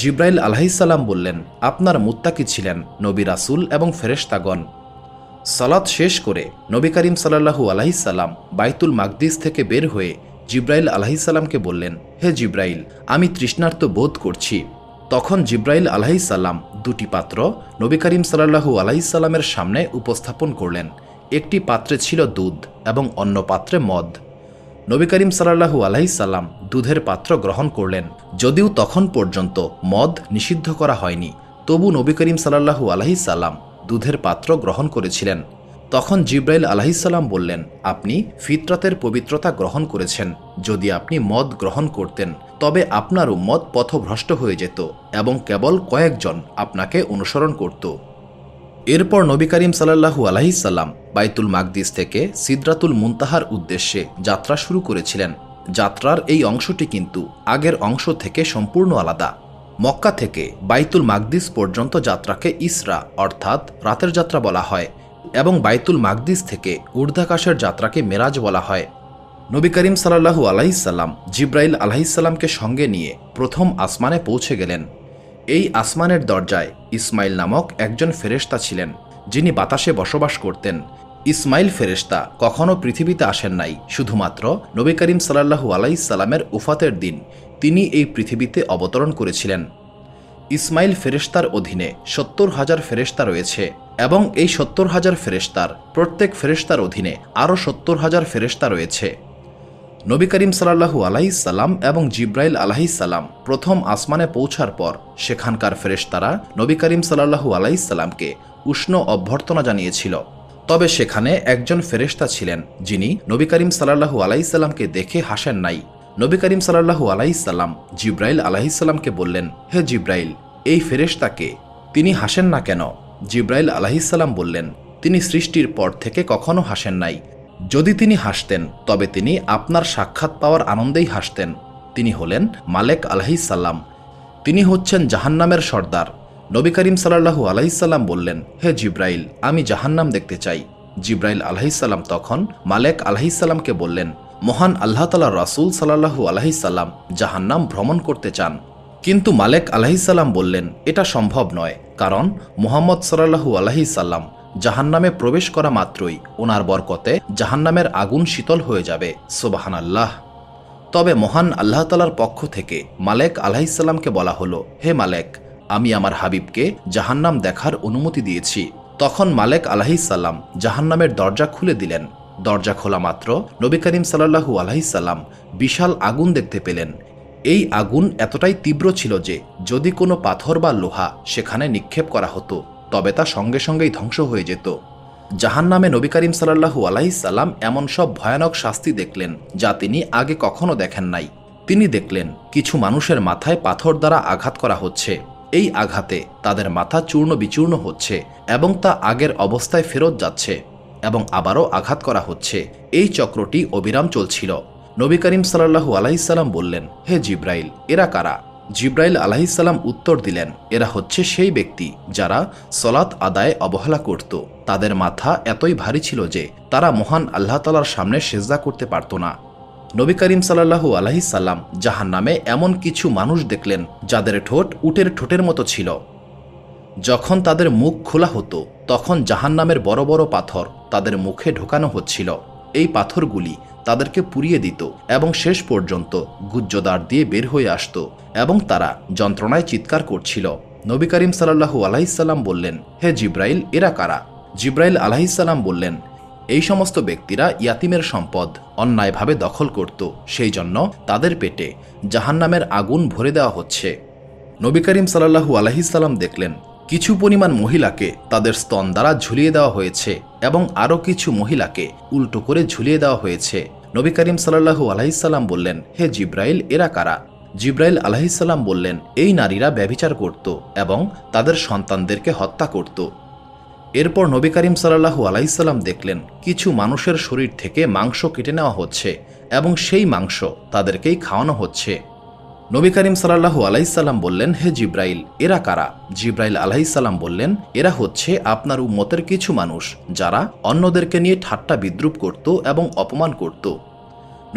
জিব্রাইল আলাহিসাল্লাম বললেন, আপনার মুত্তাকি ছিলেন নবী রাসুল এবং ফেরেশতাগণ। সালাত শেষ করে নবী করিম সাল্লাহু আলাহিসাল্লাম বাইতুল মাকদিস থেকে বের হয়ে জিব্রাইল আলাহিসাল্লামকে বললেন, হে জিব্রাইল, আমি তৃষ্ণার্ত বোধ করছি। তখন জিব্রাইল আলাহিসাল্লাম দুটি পাত্র নবী করিম সাল্লাহু আলাহিসাল্লামের সামনে উপস্থাপন করলেন। একটি পাত্রে ছিল দুধ এবং অন্য পাত্রে মদ। নবী করিম সাল্লাহু আলাইসাল্লাম দুধের পাত্র গ্রহণ করলেন। যদিও তখন পর্যন্ত মদ নিষিদ্ধ করা হয়নি, তবু নবী করিম সাল্লাহু আলাইসাল্লাম দুধের পাত্র গ্রহণ করেছিলেন। তখন জিব্রাইল আলাহিসাল্লাম বললেন, আপনি ফিতরতের পবিত্রতা গ্রহণ করেছেন। যদি আপনি মদ গ্রহণ করতেন, তবে আপনার উম্মত পথভ্রষ্ট হয়ে যেত এবং কেবল কয়েকজন আপনাকে অনুসরণ করত। এরপর নবী করিম সাল্লাহু আলাহিসাল্লাম বাইতুল মাকদিস থেকে সিদ্রাতুল মুনতাহার উদ্দেশ্যে যাত্রা শুরু করেছিলেন। যাত্রার এই অংশটি কিন্তু আগের অংশ থেকে সম্পূর্ণ আলাদা। মক্কা থেকে বাইতুল মাকদিস পর্যন্ত যাত্রাকে ইসরা, অর্থাৎ রাতের যাত্রা বলা হয়, এবং বাইতুল মাকদিস থেকে ঊর্ধ্বাকাশের যাত্রাকে মেরাজ বলা হয়। নবী করিম সাল্লাহু আলাহিসাল্লাম জিব্রাইল আলাহিসাল্লামকে সঙ্গে নিয়ে প্রথম আসমানে পৌঁছে গেলেন। এই আসমানের দরজায় ইসমাইল নামক একজন ফেরেশতা ছিলেন, যিনি বাতাসে বসবাস করতেন। ইসমাইল ফেরেশতা কখনও পৃথিবীতে আসেন নাই, শুধুমাত্র নবী করিম সাল্লাহু আলাইসাল্লামের উফাতের দিন তিনি এই পৃথিবীতে অবতরণ করেছিলেন। ইসমাইল ফেরেশতার অধীনে সত্তর হাজার ফেরেশতা রয়েছে এবং এই সত্তর হাজার ফেরেশতার প্রত্যেক ফেরেশতার অধীনে আরও সত্তর হাজার ফেরেশতা রয়েছে। নবী করিম সাল্লাহু আলাইসাল্লাম এবং জিব্রাইল আলাহিসাল্লাম প্রথম আসমানে পৌঁছার পর সেখানকার ফেরেশতারা নবী করিম সাল্লাহু আলাইসাল্লামকে উষ্ণ অভ্যর্থনা জানিয়েছিল। তবে সেখানে একজন ফেরেশতা ছিলেন যিনি নবী করিম সাল্লাহু আলাইসাল্লামকে দেখে হাসেন নাই। নবী করিম সাল্লাহু আলাইসাল্লাম জিব্রাইল আলাহিসাল্লামকে বললেন, হে জিব্রাইল, এই ফেরেশতাকে তিনি হাসেন না কেন? জিব্রাইল আলাহিসাল্লাম বললেন, তিনি সৃষ্টির পর থেকে কখনো হাসেন নাই। যদি তিনি হাসতেন, তবে তিনি আপনার সাক্ষাৎ পাওয়ার আনন্দেই হাসতেন। তিনি হলেন মালেক আলাহিসাল্লাম তিনি হচ্ছেন জাহান্নামের সর্দার। নবী করিম সাল্লাহু আলাইসাল্লাম বললেন, হে জিব্রাইল, আমি জাহান্নাম দেখতে চাই। জিব্রাইল আলহিসাল্লাম তখন মালেক আলাহিসাল্লামকে বললেন মহান আল্লাহ তালা রাসুল সাল্লাহু আলহিসাল্লাম জাহান্নাম ভ্রমণ করতে চান। কিন্তু মালেক আলহিসাল্লাম বললেন, এটা সম্ভব নয়। কারণ মোহাম্মদ সাল্লাহু আলহিসাল্লাম জাহান্নামে প্রবেশ করা মাত্রই ওনার বরকতে জাহান্নামের আগুন শীতল হয়ে যাবে। সোবাহান আল্লাহ তবে মহান আল্লাহ তালার পক্ষ থেকে মালেক আলাহিসাল্লামকে বলা হলো, হে মালেক, আমি আমার হাবিবকে জাহান্নাম দেখার অনুমতি দিয়েছি। তখন মালেক আলাহিসাল্লাম জাহান্নামের দরজা খুলে দিলেন। দরজা খোলা মাত্র নবী করিম সাল্লাহু আলাহিসাল্লাম বিশাল আগুন দেখতে পেলেন। এই আগুন এতটাই তীব্র ছিল যে যদি কোনো পাথর বা লোহা সেখানে নিক্ষেপ করা হতো, তবে তা সঙ্গে সঙ্গেই ধ্বংস হয়ে যেত। জাহান নামে নবী করিম সাল্লাহু আলাইসাল্লাম এমন সব ভয়ানক শাস্তি দেখলেন যা তিনি আগে কখনো দেখেন নাই। তিনি দেখলেন কিছু মানুষের মাথায় পাথর দ্বারা আঘাত করা হচ্ছে। এই আঘাতে তাদের মাথা চূর্ণ বিচূর্ণ হচ্ছে এবং তা আগের অবস্থায় ফেরত যাচ্ছে। এবং আবারও আঘাত করা হচ্ছে। এই চক্রটি অবিরাম চলছিল। নবী করিম সাল্লাহু আলাইসাল্লাম বললেন, হে জিব্রাইল, এরা কারা? জিব্রাইল আলাহিসাল্লাম উত্তর দিলেন, এরা হচ্ছে সেই ব্যক্তি যারা সলাৎ আদায় অবহেলা করত। তাদের মাথা এতই ভারী ছিল যে তারা মহান আল্লাহ তালার সামনে সেজদা করতে পারত না। নবী করিম সাল্লাহু আলাহিসাল্লাম জাহান নামে এমন কিছু মানুষ দেখলেন, যাদের ঠোঁট উটের ঠোঁটের মতো ছিল। যখন তাদের মুখ খোলা হতো, তখন জাহান্নামের বড় বড় পাথর তাদের মুখে ঢোকানো হচ্ছিল। এই পাথরগুলি তাদেরকে পুড়িয়ে দিত এবং শেষ পর্যন্ত গুজ্জদার দিয়ে বের হয়ে আসত এবং তারা যন্ত্রণায় চিৎকার করছিল। নবী করিম সাল্লাহু আলাহিসাল্লাম বললেন, হে জিব্রাইল, এরা কারা? জিব্রাইল আলাহিসাল্লাম বললেন, এই সমস্ত ব্যক্তিরা ইয়াতিমের সম্পদ অন্যায়ভাবে দখল করত, সেই জন্য তাদের পেটে জাহান্নামের আগুন ভরে দেওয়া হচ্ছে। নবী করিম সাল্লাহু আলাহিসাল্লাম দেখলেন কিছু পরিমাণ মহিলাকে তাদের স্তন দ্বারা ঝুলিয়ে দেওয়া হয়েছে এবং আরও কিছু মহিলাকে উল্টো করে ঝুলিয়ে দেওয়া হয়েছে। নবী করিম সাল্লাহু আলাহিসাল্লাম বললেন, হে জিব্রাইল, এরা কারা? জিব্রাইল আলাহিসাল্লাম বললেন, এই নারীরা ব্যভিচার করত এবং তাদের সন্তানদেরকে হত্যা করত। এরপর নবী করিম সাল্লাহু আলাইসাল্লাম দেখলেন, কিছু মানুষের শরীর থেকে মাংস কেটে নেওয়া হচ্ছে এবং সেই মাংস তাদেরকেই খাওয়ানো হচ্ছে। নবী করিম সাল্লাহু আলাইসাল্লাম বললেন, হে জিব্রাইল, এরা কারা? জিব্রাইল আলাইসাল্লাম বললেন, এরা হচ্ছে আপনার উম্মতের কিছু মানুষ, যারা অন্যদেরকে নিয়ে ঠাট্টা বিদ্রুপ করত এবং অপমান করত।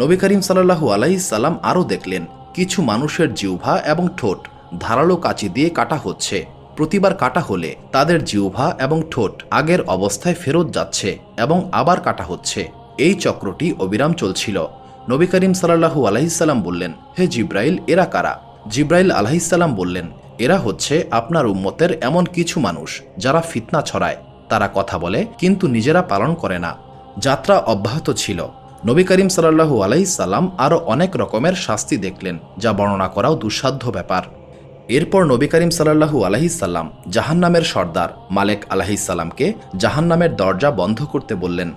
নবী করিম সাল্লাহু আলাইসাল্লাম আরও দেখলেন, কিছু মানুষের জিহ্বা এবং ঠোঁট ধারালো কাঁচি দিয়ে কাটা হচ্ছে। প্রতিবার কাটা হলে তাদের জিহ্বা এবং ঠোঁট আগের অবস্থায় ফেরত যাচ্ছে এবং আবার কাটা হচ্ছে। এই চক্রটি অবিরাম চলছিল। নবী করিম সাল্লাহু আলাইসাল্লাম বললেন, হে জিব্রাইল, এরা কারা? জিব্রাইল আলাহিসাল্লাম বললেন, এরা হচ্ছে আপনার উম্মতের এমন কিছু মানুষ যারা ফিতনা ছড়ায়। তারা কথা বলে, কিন্তু নিজেরা পালন করে না। যাত্রা অব্যাহত ছিল। নবী করিম সাল্লাহু আলাইসাল্লাম আরও অনেক রকমের শাস্তি দেখলেন, যা বর্ণনা করাও দুঃসাধ্য ব্যাপার। এরপর নবী করিম সাল্লাহু আলাহিসাল্লাম জাহান্নামের সর্দার মালেক আলাহিসাল্লামকে জাহান্নামের দরজা বন্ধ করতে বললেন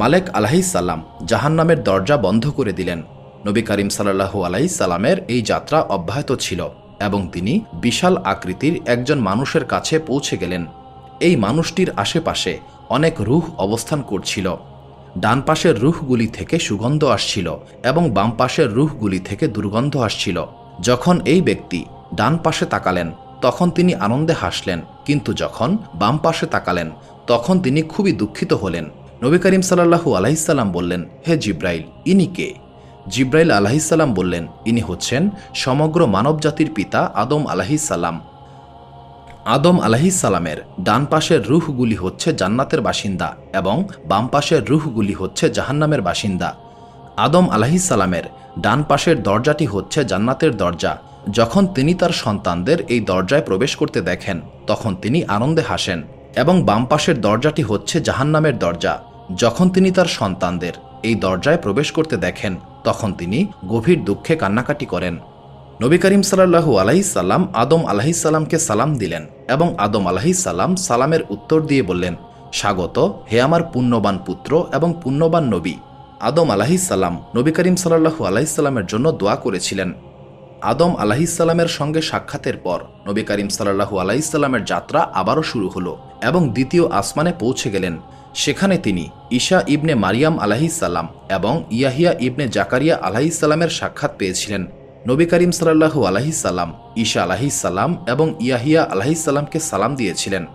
মালেক আলাহিসাল্লাম জাহান্নামের দরজা বন্ধ করে দিলেন। নবী করিম সাল্লাহু আলাইসাল্লামের এই যাত্রা অব্যাহত ছিল এবং তিনি বিশাল আকৃতির একজন মানুষের কাছে পৌঁছে গেলেন। এই মানুষটির আশেপাশে অনেক রুহ অবস্থান করছিল। ডান পাশের রুহগুলি থেকে সুগন্ধ আসছিল এবং বাম পাশের রুহগুলি থেকে দুর্গন্ধ আসছিল। যখন এই ব্যক্তি ডান পাশে তাকালেন, তখন তিনি আনন্দে হাসলেন, কিন্তু যখন বাম পাশে তাকালেন, তখন তিনি খুবই দুঃখিত হলেন। নবী করিম সাল্লাহু আলাহিসাল্লাম বললেন, হে জিব্রাইল, ইনি কে? জিব্রাইল আলাহিসাল্লাম বললেন, ইনি হচ্ছেন সমগ্র মানবজাতির পিতা আদম আলাহিসাল্লাম আদম আলাহিসাল্লামের ডান পাশের রুহগুলি হচ্ছে জান্নাতের বাসিন্দা এবং বাম পাশের রুহগুলি হচ্ছে জাহান্নামের বাসিন্দা। আদম আলাহিসাল্লামের ডান পাশের দরজাটি হচ্ছে জান্নাতের দরজা। যখন তিনি তার সন্তানদের এই দরজায় প্রবেশ করতে দেখেন, তখন তিনি আনন্দে হাসেন। এবং বাম পাশের দরজাটি হচ্ছে জাহান্নামের দরজা। যখন তিনি তার সন্তানদের এই দরজায় প্রবেশ করতে দেখেন, তখন তিনি গভীর দুঃখে কান্নাকাটি করেন। নবী করিম সাল্লাহু আলাইসাল্লাম আদম আলাহিসাল্লামকে সালাম দিলেন এবং আদম আলাহিসাল্লাম সালামের উত্তর দিয়ে বললেন, স্বাগত হে আমার পুণ্যবান পুত্র এবং পুণ্যবান নবী। আদম আলাহিসাল্লাম নবী করিম সাল্লাহু আলাইসাল্লামের জন্য দোয়া করেছিলেন। আদম আলাহিসাল্লামের সঙ্গে সাক্ষাতের পর নবী করিম সাল্লাহু আলাইসাল্লামের যাত্রা আবারও শুরু হলো এবং দ্বিতীয় আসমানে পৌঁছে গেলেন। সেখানে তিনি ঈশা ইবনে মারিয়াম আলাহিসাল্লাম এবং ইয়াহিয়া ইবনে জাকারিয়া আলাহিসাল্লামের সাক্ষাৎ পেয়েছিলেন। নবী করিম সাল্লাহু আলাহিসাল্লাম ঈশা আলাহিসাল্লাম এবং ইয়াহিয়া আলাহিসাল্লামকে সালাম দিয়েছিলেন।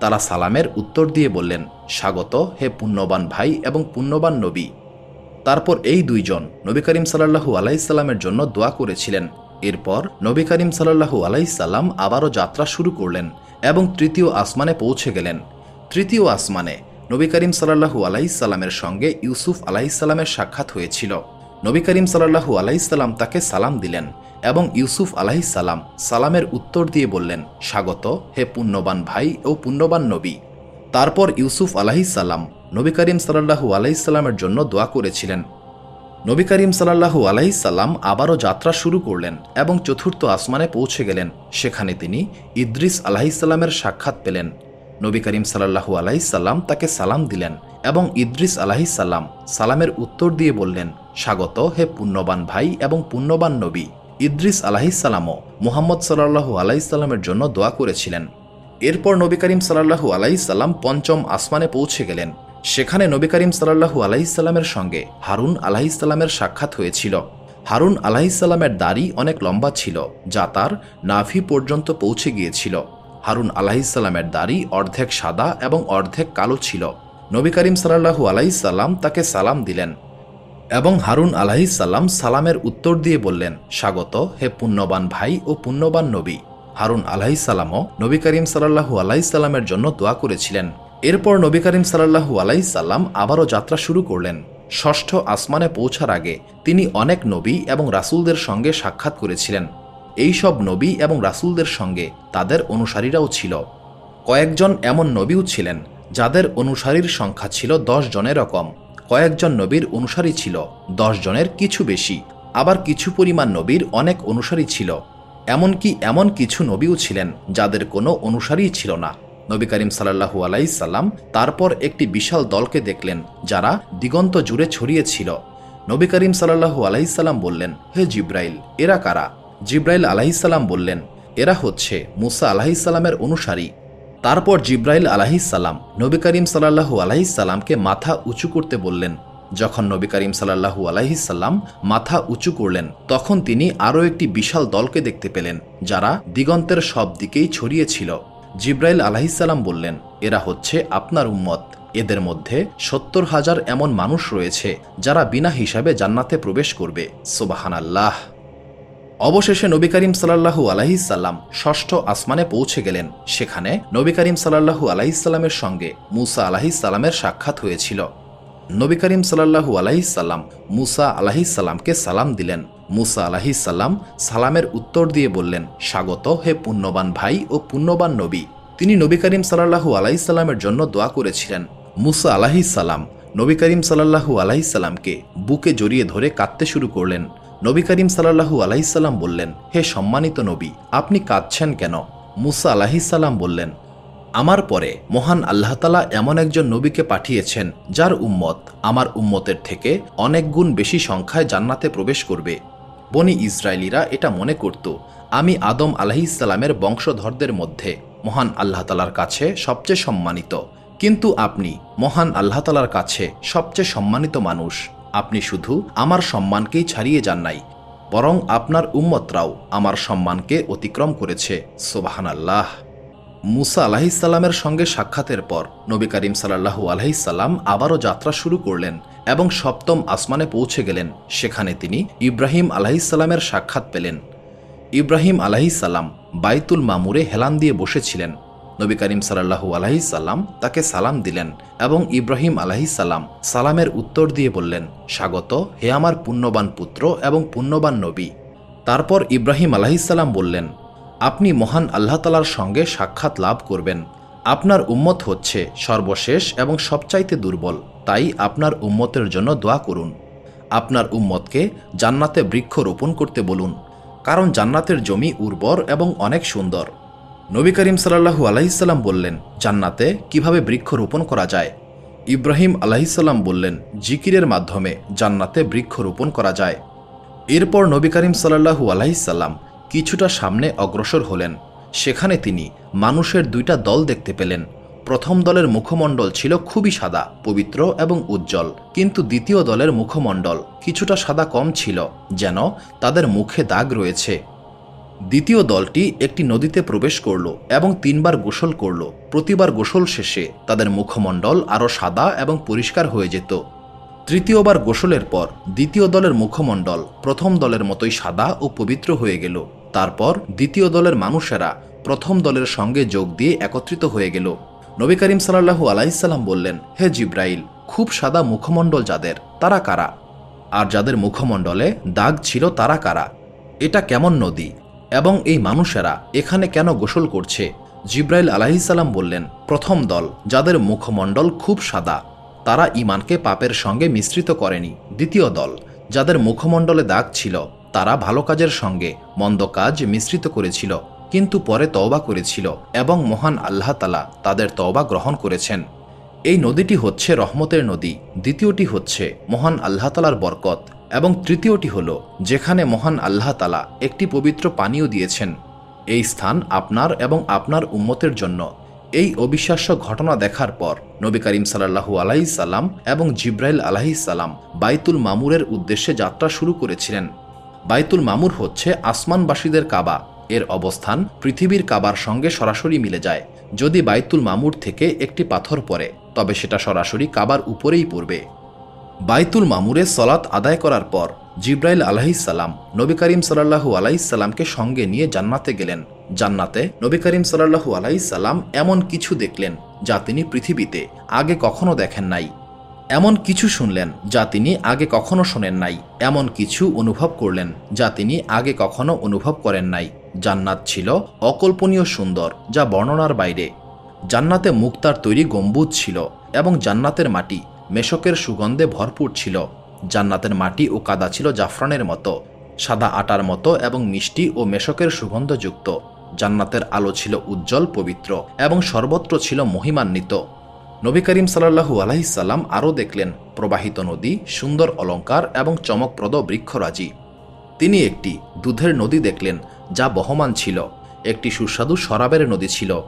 তারা সালামের উত্তর দিয়ে বললেন, স্বাগত, হে পুণ্যবান ভাই এবং পুণ্যবান নবী। তারপর এই দুইজন নবী করিম সাল্লাহু আলাইসাল্লামের জন্য দোয়া করেছিলেন। এরপর নবী করিম সাল্লাহু আলাইসাল্লাম আবারও যাত্রা শুরু করলেন এবং তৃতীয় আসমানে পৌঁছে গেলেন। তৃতীয় আসমানে নবী করিম সাল্লাহু আলাইসাল্লামের সঙ্গে ইউসুফ আলাইসাল্লামের সাক্ষাৎ হয়েছিল। নবী করিম সাল্লাহু আলাইসাল্লাম তাকে সালাম দিলেন এবং ইউসুফ আলাহিসাল্লাম সালামের উত্তর দিয়ে বললেন, স্বাগত, হে পুণ্যবান ভাই ও পুণ্যবান নবী। তারপর ইউসুফ আলাহিসাল্লাম নবী করিম সাল্লাহু আলাইসাল্লামের জন্য দোয়া করেছিলেন। নবী করিম সাল্লাহু আলাইসাল্লাম আবারও যাত্রা শুরু করলেন এবং চতুর্থ আসমানে পৌঁছে গেলেন। সেখানে তিনি ইদ্রিস আলাহিসাল্লামের সাক্ষাৎ পেলেন। নবী করিম সাল্লাহু আলাইসাল্লাম তাকে সালাম দিলেন এবং ইদ্রিস আলাহিসাল্লাম সালামের উত্তর দিয়ে বললেন, স্বাগত হে পুণ্যবান ভাই এবং পুণ্যবান নবী। ইদ্রিস আলাহিসাল্লামও মুহাম্মদ সাল্লাহু আলাইসাল্লামের জন্য দোয়া করেছিলেন। এরপর নবী করিম সাল্লাহু আলাইসাল্লাম পঞ্চম আসমানে পৌঁছে গেলেন। সেখানে নবী করিম সাল্লাহু আলাইসাল্লামের সঙ্গে হারুন আলাহিসাল্লামের সাক্ষাৎ হয়েছিল। হারুন আলাহিসাল্লামের দাড়ি অনেক লম্বা ছিল, যা তার নাভি পর্যন্ত পৌঁছে গিয়েছিল। হারুন আলাহিসাল্লামের দাড়ি অর্ধেক সাদা এবং অর্ধেক কালো ছিল। নবী করিম সাল্লাহু আলাইসাল্লাম তাকে সালাম দিলেন এবং হারুন আলাহিসাল্লাম সালামের উত্তর দিয়ে বললেন, স্বাগত, হে পুণ্যবান ভাই ও পুণ্যবান নবী। হারুন আলাহিসাল্লামও নবী করিম সাল্লাহু আলাইসাল্লামের জন্য দোয়া করেছিলেন। এরপর নবী করিম সাল্লাহু আলাইসাল্লাম আবারও যাত্রা শুরু করলেন। ষষ্ঠ আসমানে পৌঁছার আগে তিনি অনেক নবী এবং রাসুলদের সঙ্গে সাক্ষাৎ করেছিলেন। এই সব নবী এবং রাসুলদের সঙ্গে তাদের অনুসারীরাও ছিল। কয়েকজন এমন নবীও ছিলেন, যাদের অনুসারীর সংখ্যা ছিল দশ জনের রকম। কয়েকজন নবীর অনুসারী ছিল দশ জনের কিছু বেশি, আবার কিছু পরিমাণ নবীর অনেক অনুসারী ছিল। এমনকি এমন কিছু নবীও ছিলেন, যাদের কোনো অনুসারী ছিল না। নবী করিম সাল্লাহু আলাইসাল্লাম তারপর একটি বিশাল দলকে দেখলেন, যারা দিগন্ত জুড়ে ছড়িয়েছিল নবী করিম সাল্লাহু আলাইসাল্লাম বললেন, হে জিব্রাইল, এরা কারা? জিব্রাইল আলাহিসাল্লাম বললেন, এরা হচ্ছে মুসা আলাহিসাল্লামের অনুসারী। তারপর জিব্রাইল আলাহিসাল্লাম নবী করিম সাল্লাহু আলাহিসাল্লামকে মাথা উঁচু করতে বললেন। যখন নবী করিম সাল্লাহু আলাইসাল্লাম মাথা উঁচু করলেন, তখন তিনি আরও একটি বিশাল দলকে দেখতে পেলেন, যারা দিগন্তের সব দিকেই ছড়িয়েছিল জিব্রাইল আলাহিসাল্লাম বললেন, এরা হচ্ছে আপনার উম্মত। এদের মধ্যে সত্তর হাজার এমন মানুষ রয়েছে যারা বিনা হিসাবে জান্নাতে প্রবেশ করবে। সোবাহান আল্লাহ অবশেষে নবী করিম সাল্লাহু আলাহিসাল্লাম ষষ্ঠ আসমানে পৌঁছে গেলেন। সেখানে নবী করিম সাল্লাহু আলাহিসাল্লামের সঙ্গে মুসা আলাহিসাল্লামের সাক্ষাৎ হয়েছিল। নবী করিম সাল্লাহু আলাহিসাল্লাম মুসা আলাহিসাল্লামকে সালাম দিলেন। মুসা আলাহিসাল্লাম সালামের উত্তর দিয়ে বললেন, স্বাগত হে পুণ্যবান ভাই ও পুণ্যবান নবী। তিনি নবী করিম সাল্লাহু আলাইসাল্লামের জন্য দোয়া করেছিলেন। মুসা আলাহিসাল্লাম নবী করিম সাল্লাহু আলাইসাল্লামকে বুকে জড়িয়ে ধরে কাঁদতে শুরু করলেন। নবী করিম সাল্লাহু আলাইসাল্লাম বললেন, হে সম্মানিত নবী, আপনি কাঁদছেন কেন? মুসা আলাহিসাল্লাম বললেন আমার পরে মহান আল্লাহতালা এমন একজন নবীকে পাঠিয়েছেন, যার উম্মত আমার উম্মতের থেকে অনেক গুণ বেশি সংখ্যায় জান্নাতে প্রবেশ করবে। বনি ইসরায়েলিরা এটা মনে করত, আমি আদম আলাহিসাল্লামের বংশধরদের মধ্যে মহান আল্লাহ তালার কাছে সবচেয়ে সম্মানিত। কিন্তু আপনি মহান আল্লাহ তালার কাছে সবচেয়ে সম্মানিত মানুষ। আপনি শুধু আমার সম্মানকেই ছাড়িয়ে যান নাই, বরং আপনার উম্মতরাও আমার সম্মানকে অতিক্রম করেছে। সোবাহান আল্লাহ মুসা আলাহিসাল্লামের সঙ্গে সাক্ষাতের পর নবী করিম সাল্লাহু আলহিসাল্লাম আবারও যাত্রা শুরু করলেন এবং সপ্তম আসমানে পৌঁছে গেলেন। সেখানে তিনি ইব্রাহিম আলাহিসাল্লামের সাক্ষাৎ পেলেন। ইব্রাহিম আলাহিসাল্লাম বাইতুল মামুরে হেলান দিয়ে বসেছিলেন। নবী করিম সাল্লাহু আলাহিসাল্লাম তাকে সালাম দিলেন এবং ইব্রাহিম আলাহিসাল্লাম সালামের উত্তর দিয়ে বললেন, স্বাগত হে আমার পুণ্যবান পুত্র এবং পুণ্যবান নবী। তারপর ইব্রাহিম আলাহিসাল্লাম বললেন আপনি মহান আল্লাহ তালার সঙ্গে সাক্ষাৎ লাভ করবেন। আপনার উম্মত হচ্ছে সর্বশেষ এবং সবচাইতে দুর্বল, তাই আপনার উম্মতের জন্য দোয়া করুন। আপনার উম্মতকে জান্নাতে বৃক্ষ রোপণ করতে বলুন, কারণ জান্নাতের জমি উর্বর এবং অনেক সুন্দর। নবী করিম সাল্লাহু আলাইসাল্লাম বললেন, জান্নাতে কীভাবে বৃক্ষ রোপণ করা যায়? ইব্রাহিম আলাহিসাল্লাম বললেন, জিকিরের মাধ্যমে জান্নাতে বৃক্ষ রোপণ করা যায়। এরপর নবী করিম সাল্লাহু আলাইসাল্লাম কিছুটা সামনে অগ্রসর হলেন। সেখানে তিনি মানুষের দুইটা দল দেখতে পেলেন। প্রথম দলের মুখমণ্ডল ছিল খুবই সাদা, পবিত্র এবং উজ্জ্বল। কিন্তু দ্বিতীয় দলের মুখমণ্ডল কিছুটা সাদা কম ছিল, যেন তাদের মুখে দাগ রয়েছে। দ্বিতীয় দলটি একটি নদীতে প্রবেশ করল এবং তিনবার গোসল করল। প্রতিবার গোসল শেষে তাদের মুখমণ্ডল আরও সাদা এবং পরিষ্কার হয়ে যেত। তৃতীয়বার গোসলের পর দ্বিতীয় দলের মুখমণ্ডল প্রথম দলের মতোই সাদা ও পবিত্র হয়ে গেল। তারপর দ্বিতীয় দলের মানুষেরা প্রথম দলের সঙ্গে যোগ দিয়ে একত্রিত হয়ে গেল। নবী করিম সাল্লাহু আলাইসাল্লাম বললেন, হে জিব্রাইল, খুব সাদা মুখমণ্ডল যাদের, তারা কারা? আর যাদের মুখমণ্ডলে দাগ ছিল তারা কারা? এটা কেমন নদী? এবং এই মানুষেরা এখানে কেন গোসল করছে? জিব্রাইল আলাহিসাল্লাম বললেন, প্রথম দল, যাদের মুখমণ্ডল খুব সাদা, তারা ইমানকে পাপের সঙ্গে মিশ্রিত করেনি। দ্বিতীয় দল, যাদের মুখমণ্ডলে দাগ ছিল তারা ভালো কাজের সঙ্গে মন্দ কাজ মিশ্রিত করেছিল, কিন্তু পরে তওবা করেছিল এবং মহান আল্লাহ তালা তাদের তওবা গ্রহণ করেছেন। এই নদীটি হচ্ছে রহমতের নদী, দ্বিতীয়টি হচ্ছে মহান আল্লাহ তালার বরকত এবং তৃতীয়টি হল যেখানে মহান আল্লাহ তালা একটি পবিত্র পানীয় দিয়েছেন। এই স্থান আপনার এবং আপনার উম্মতের জন্য। এই অবিশ্বাস্য ঘটনা দেখার পর নবী করিম সাল্লাহু আলাহি সাল্লাম এবং জিব্রাইল আলাহি সাল্লাম বাইতুল মামুরের উদ্দেশ্যে যাত্রা শুরু করেছিলেন। বাইতুল মামুর হচ্ছে আসমানবাসীদের কাবা। এর অবস্থান পৃথিবীর কাবার সঙ্গে সরাসরি মিলে যায়। যদি বাইতুল মামুর থেকে একটি পাথর পড়ে, তবে সেটা সরাসরি কাবার উপরেই পড়বে। বাইতুল মামুরে সলাৎ আদায় করার পর জিব্রাইল আলাহিসাল্লাম নবী করিম সাল্লাহু আলাইসাল্লামকে সঙ্গে নিয়ে জান্নাতে গেলেন। জান্নাতে নবী করিম সাল্লাহু আলাইসাল্লাম এমন কিছু দেখলেন যা তিনি পৃথিবীতে আগে কখনো দেখেন নাই। এমন কিছু শুনলেন যা তিনি আগে কখনো শোনেন নাই। এমন কিছু অনুভব করলেন যা তিনি আগে কখনো অনুভব করেন নাই। জান্নাত ছিল অকল্পনীয় সুন্দর, যা বর্ণনার বাইরে। জান্নাতে মুক্তার তৈরি গম্বুজ ছিল এবং জান্নাতের মাটি মেশকের সুগন্ধে ভরপুর ছিল। জান্নাতের মাটি ও কাদা ছিল জাফরানের মতো, সাদা আটার মতো এবং মিষ্টি ও মেশকের সুগন্ধযুক্ত। জান্নাতের আলো ছিল উজ্জ্বল পবিত্র এবং সর্বত্র ছিল মহিমান্বিত। নবী করিম সাল্লাহু আলাহিসাল্লাম আরও দেখলেন, প্রবাহিত নদী, সুন্দর অলঙ্কার এবং চমকপ্রদ বৃক্ষরাজি। তিনি একটি দুধের নদী দেখলেন, যা বহমান ছিল। একটি সুস্বাদু শরাবের নদী ছিল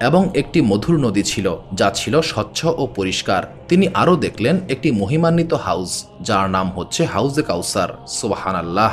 এবং একটি মধুর নদী ছিল, যা ছিল স্বচ্ছ ও পরিষ্কার। তিনি আরও দেখলেন, একটি মহিমান্বিত হাউস, যার নাম হচ্ছে হাউজে কাউসার। সুবাহান আল্লাহ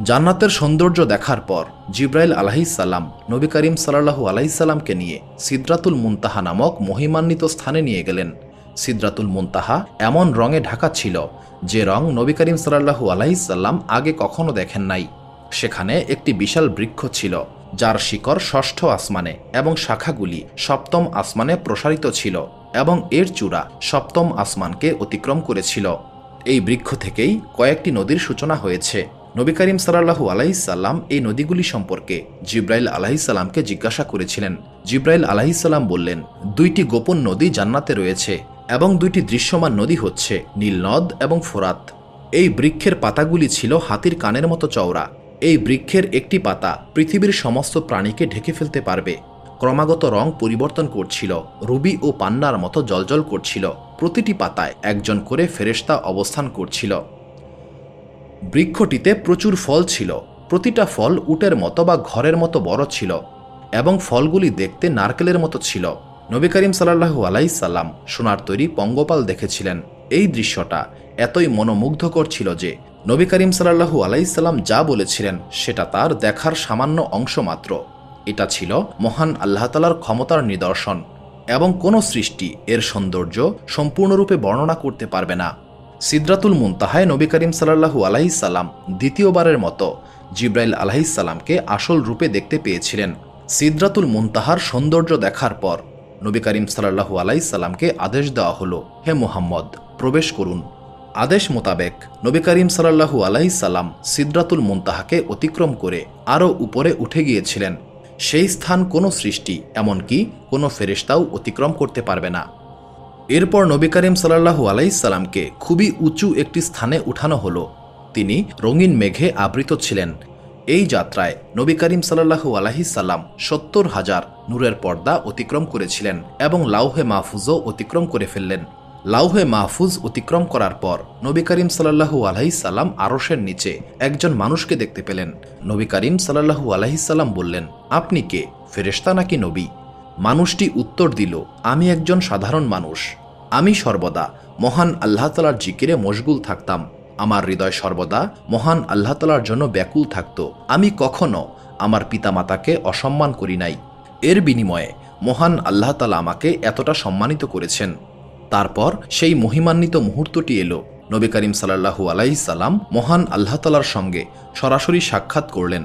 জান্নাতের সৌন্দর্য দেখার পর জিব্রাইল আলাহিসাল্লাম নবী করিম সাল্লাহু আলাইসাল্লামকে নিয়ে সিদ্রাতুল মুনতাহা নামক মহিমান্বিত স্থানে নিয়ে গেলেন। সিদ্রাতুল মুনতাহা এমন রঙে ঢাকা ছিল যে রং নবী করিম সাল্লাহু আলাইসাল্লাম আগে কখনো দেখেন নাই। সেখানে একটি বিশাল বৃক্ষ ছিল, যার শিকড় ষষ্ঠ আসমানে এবং শাখাগুলি সপ্তম আসমানে প্রসারিত ছিল এবং এর চূড়া সপ্তম আসমানকে অতিক্রম করেছিল। এই বৃক্ষ থেকেই কয়েকটি নদীর সূচনা হয়েছে। নবী করিম সাল্লাহু আলাইসাল্লাম এই নদীগুলি সম্পর্কে জিব্রাইল আলাহিসাল্লামকে জিজ্ঞাসা করেছিলেন। জিব্রাইল আলাহিসাল্লাম বললেন, দুইটি গোপন নদী জান্নাতে রয়েছে এবং দুইটি দৃশ্যমান নদী হচ্ছে নীলনদ এবং ফোরাত। এই বৃক্ষের পাতাগুলি ছিল হাতির কানের মতো চওড়া। এই বৃক্ষের একটি পাতা পৃথিবীর সমস্ত প্রাণীকে ঢেকে ফেলতে পারবে। ক্রমাগত রং পরিবর্তন করছিল, রুবি ও পান্নার মতো জলজল করছিল। প্রতিটি পাতায় একজন করে ফেরেস্তা অবস্থান করছিল। বৃক্ষটিতে প্রচুর ফল ছিল। প্রতিটা ফল উটের মতো বা ঘরের মতো বড় ছিল এবং ফলগুলি দেখতে নারকেলের মতো ছিল। নবী করিম সাল্লাহু আলাইসাল্লাম সোনার তৈরি পঙ্গপাল দেখেছিলেন। এই দৃশ্যটা এতই মনোমুগ্ধকর ছিল যে নবী করিম সাল্লাহু আলাইসাল্লাম যা বলেছিলেন সেটা তার দেখার সামান্য অংশ মাত্র। এটা ছিল মহান আল্লাহ তালার ক্ষমতার নিদর্শন এবং কোনো সৃষ্টি এর সৌন্দর্য সম্পূর্ণরূপে বর্ণনা করতে পারবে না। সিদ্রাতুল মুনতাহায় নবী করিম সাল্লাহু আলাইসাল্লাম দ্বিতীয়বারের মতো জিব্রাইল আলাহিসাল্লামকে আসল রূপে দেখতে পেয়েছিলেন। সিদ্রাতুল মুনতাহার সৌন্দর্য দেখার পর নবী করিম সাল্লাহু আলাইসাল্লামকে আদেশ দেওয়া হলো, হে মুহাম্মদ, প্রবেশ করুন। আদেশ মোতাবেক নবী করিম সাল্লাহু আলাইসাল্লাম সিদ্রাতুল মুনতাহাকে অতিক্রম করে আরও উপরে উঠে গিয়েছিলেন। সেই স্থান কোনো সৃষ্টি, এমনকি কোনো ফেরিস্তাও অতিক্রম করতে পারবে না। এরপর নবী করিম সাল্লাহু আলাইসাল্লামকে খুবই উঁচু একটি স্থানে উঠানো হলো। তিনি রঙিন মেঘে আবৃত ছিলেন। এই যাত্রায় নবী করিম সাল্লাহু আলাহিসাল্লাম সত্তর হাজার নূরের পর্দা অতিক্রম করেছিলেন এবং লাউহে মাহফুজও অতিক্রম করে ফেললেন। লাউহে মাহফুজ অতিক্রম করার পর নবী করিম সাল্লাহু আলাহিসাল্লাম আরসের নিচে একজন মানুষকে দেখতে পেলেন। নবী করিম সাল্লাহু আলাহিসাল্লাম বললেন, আপনি কে? ফেরেস্তা নাকি নবী? মানুষটি উত্তর দিল, আমি একজন সাধারণ মানুষ। আমি সর্বদা মহান আল্লাহ তালার জিকিরে মশগুল থাকতাম। আমার হৃদয় সর্বদা মহান আল্লাহ তালার জন্য ব্যাকুল থাকত। আমি কখনো আমার পিতামাতাকে অসম্মান করি নাই। এর বিনিময়ে মহান আল্লাহ তালা আমাকে এতটা সম্মানিত করেছেন। তারপর সেই মহিমান্বিত মুহূর্তটি এলো। নবী করিম সাল্লাহু আলাই সাল্লাম মহান আল্লাহ তালার সঙ্গে সরাসরি সাক্ষাৎ করলেন।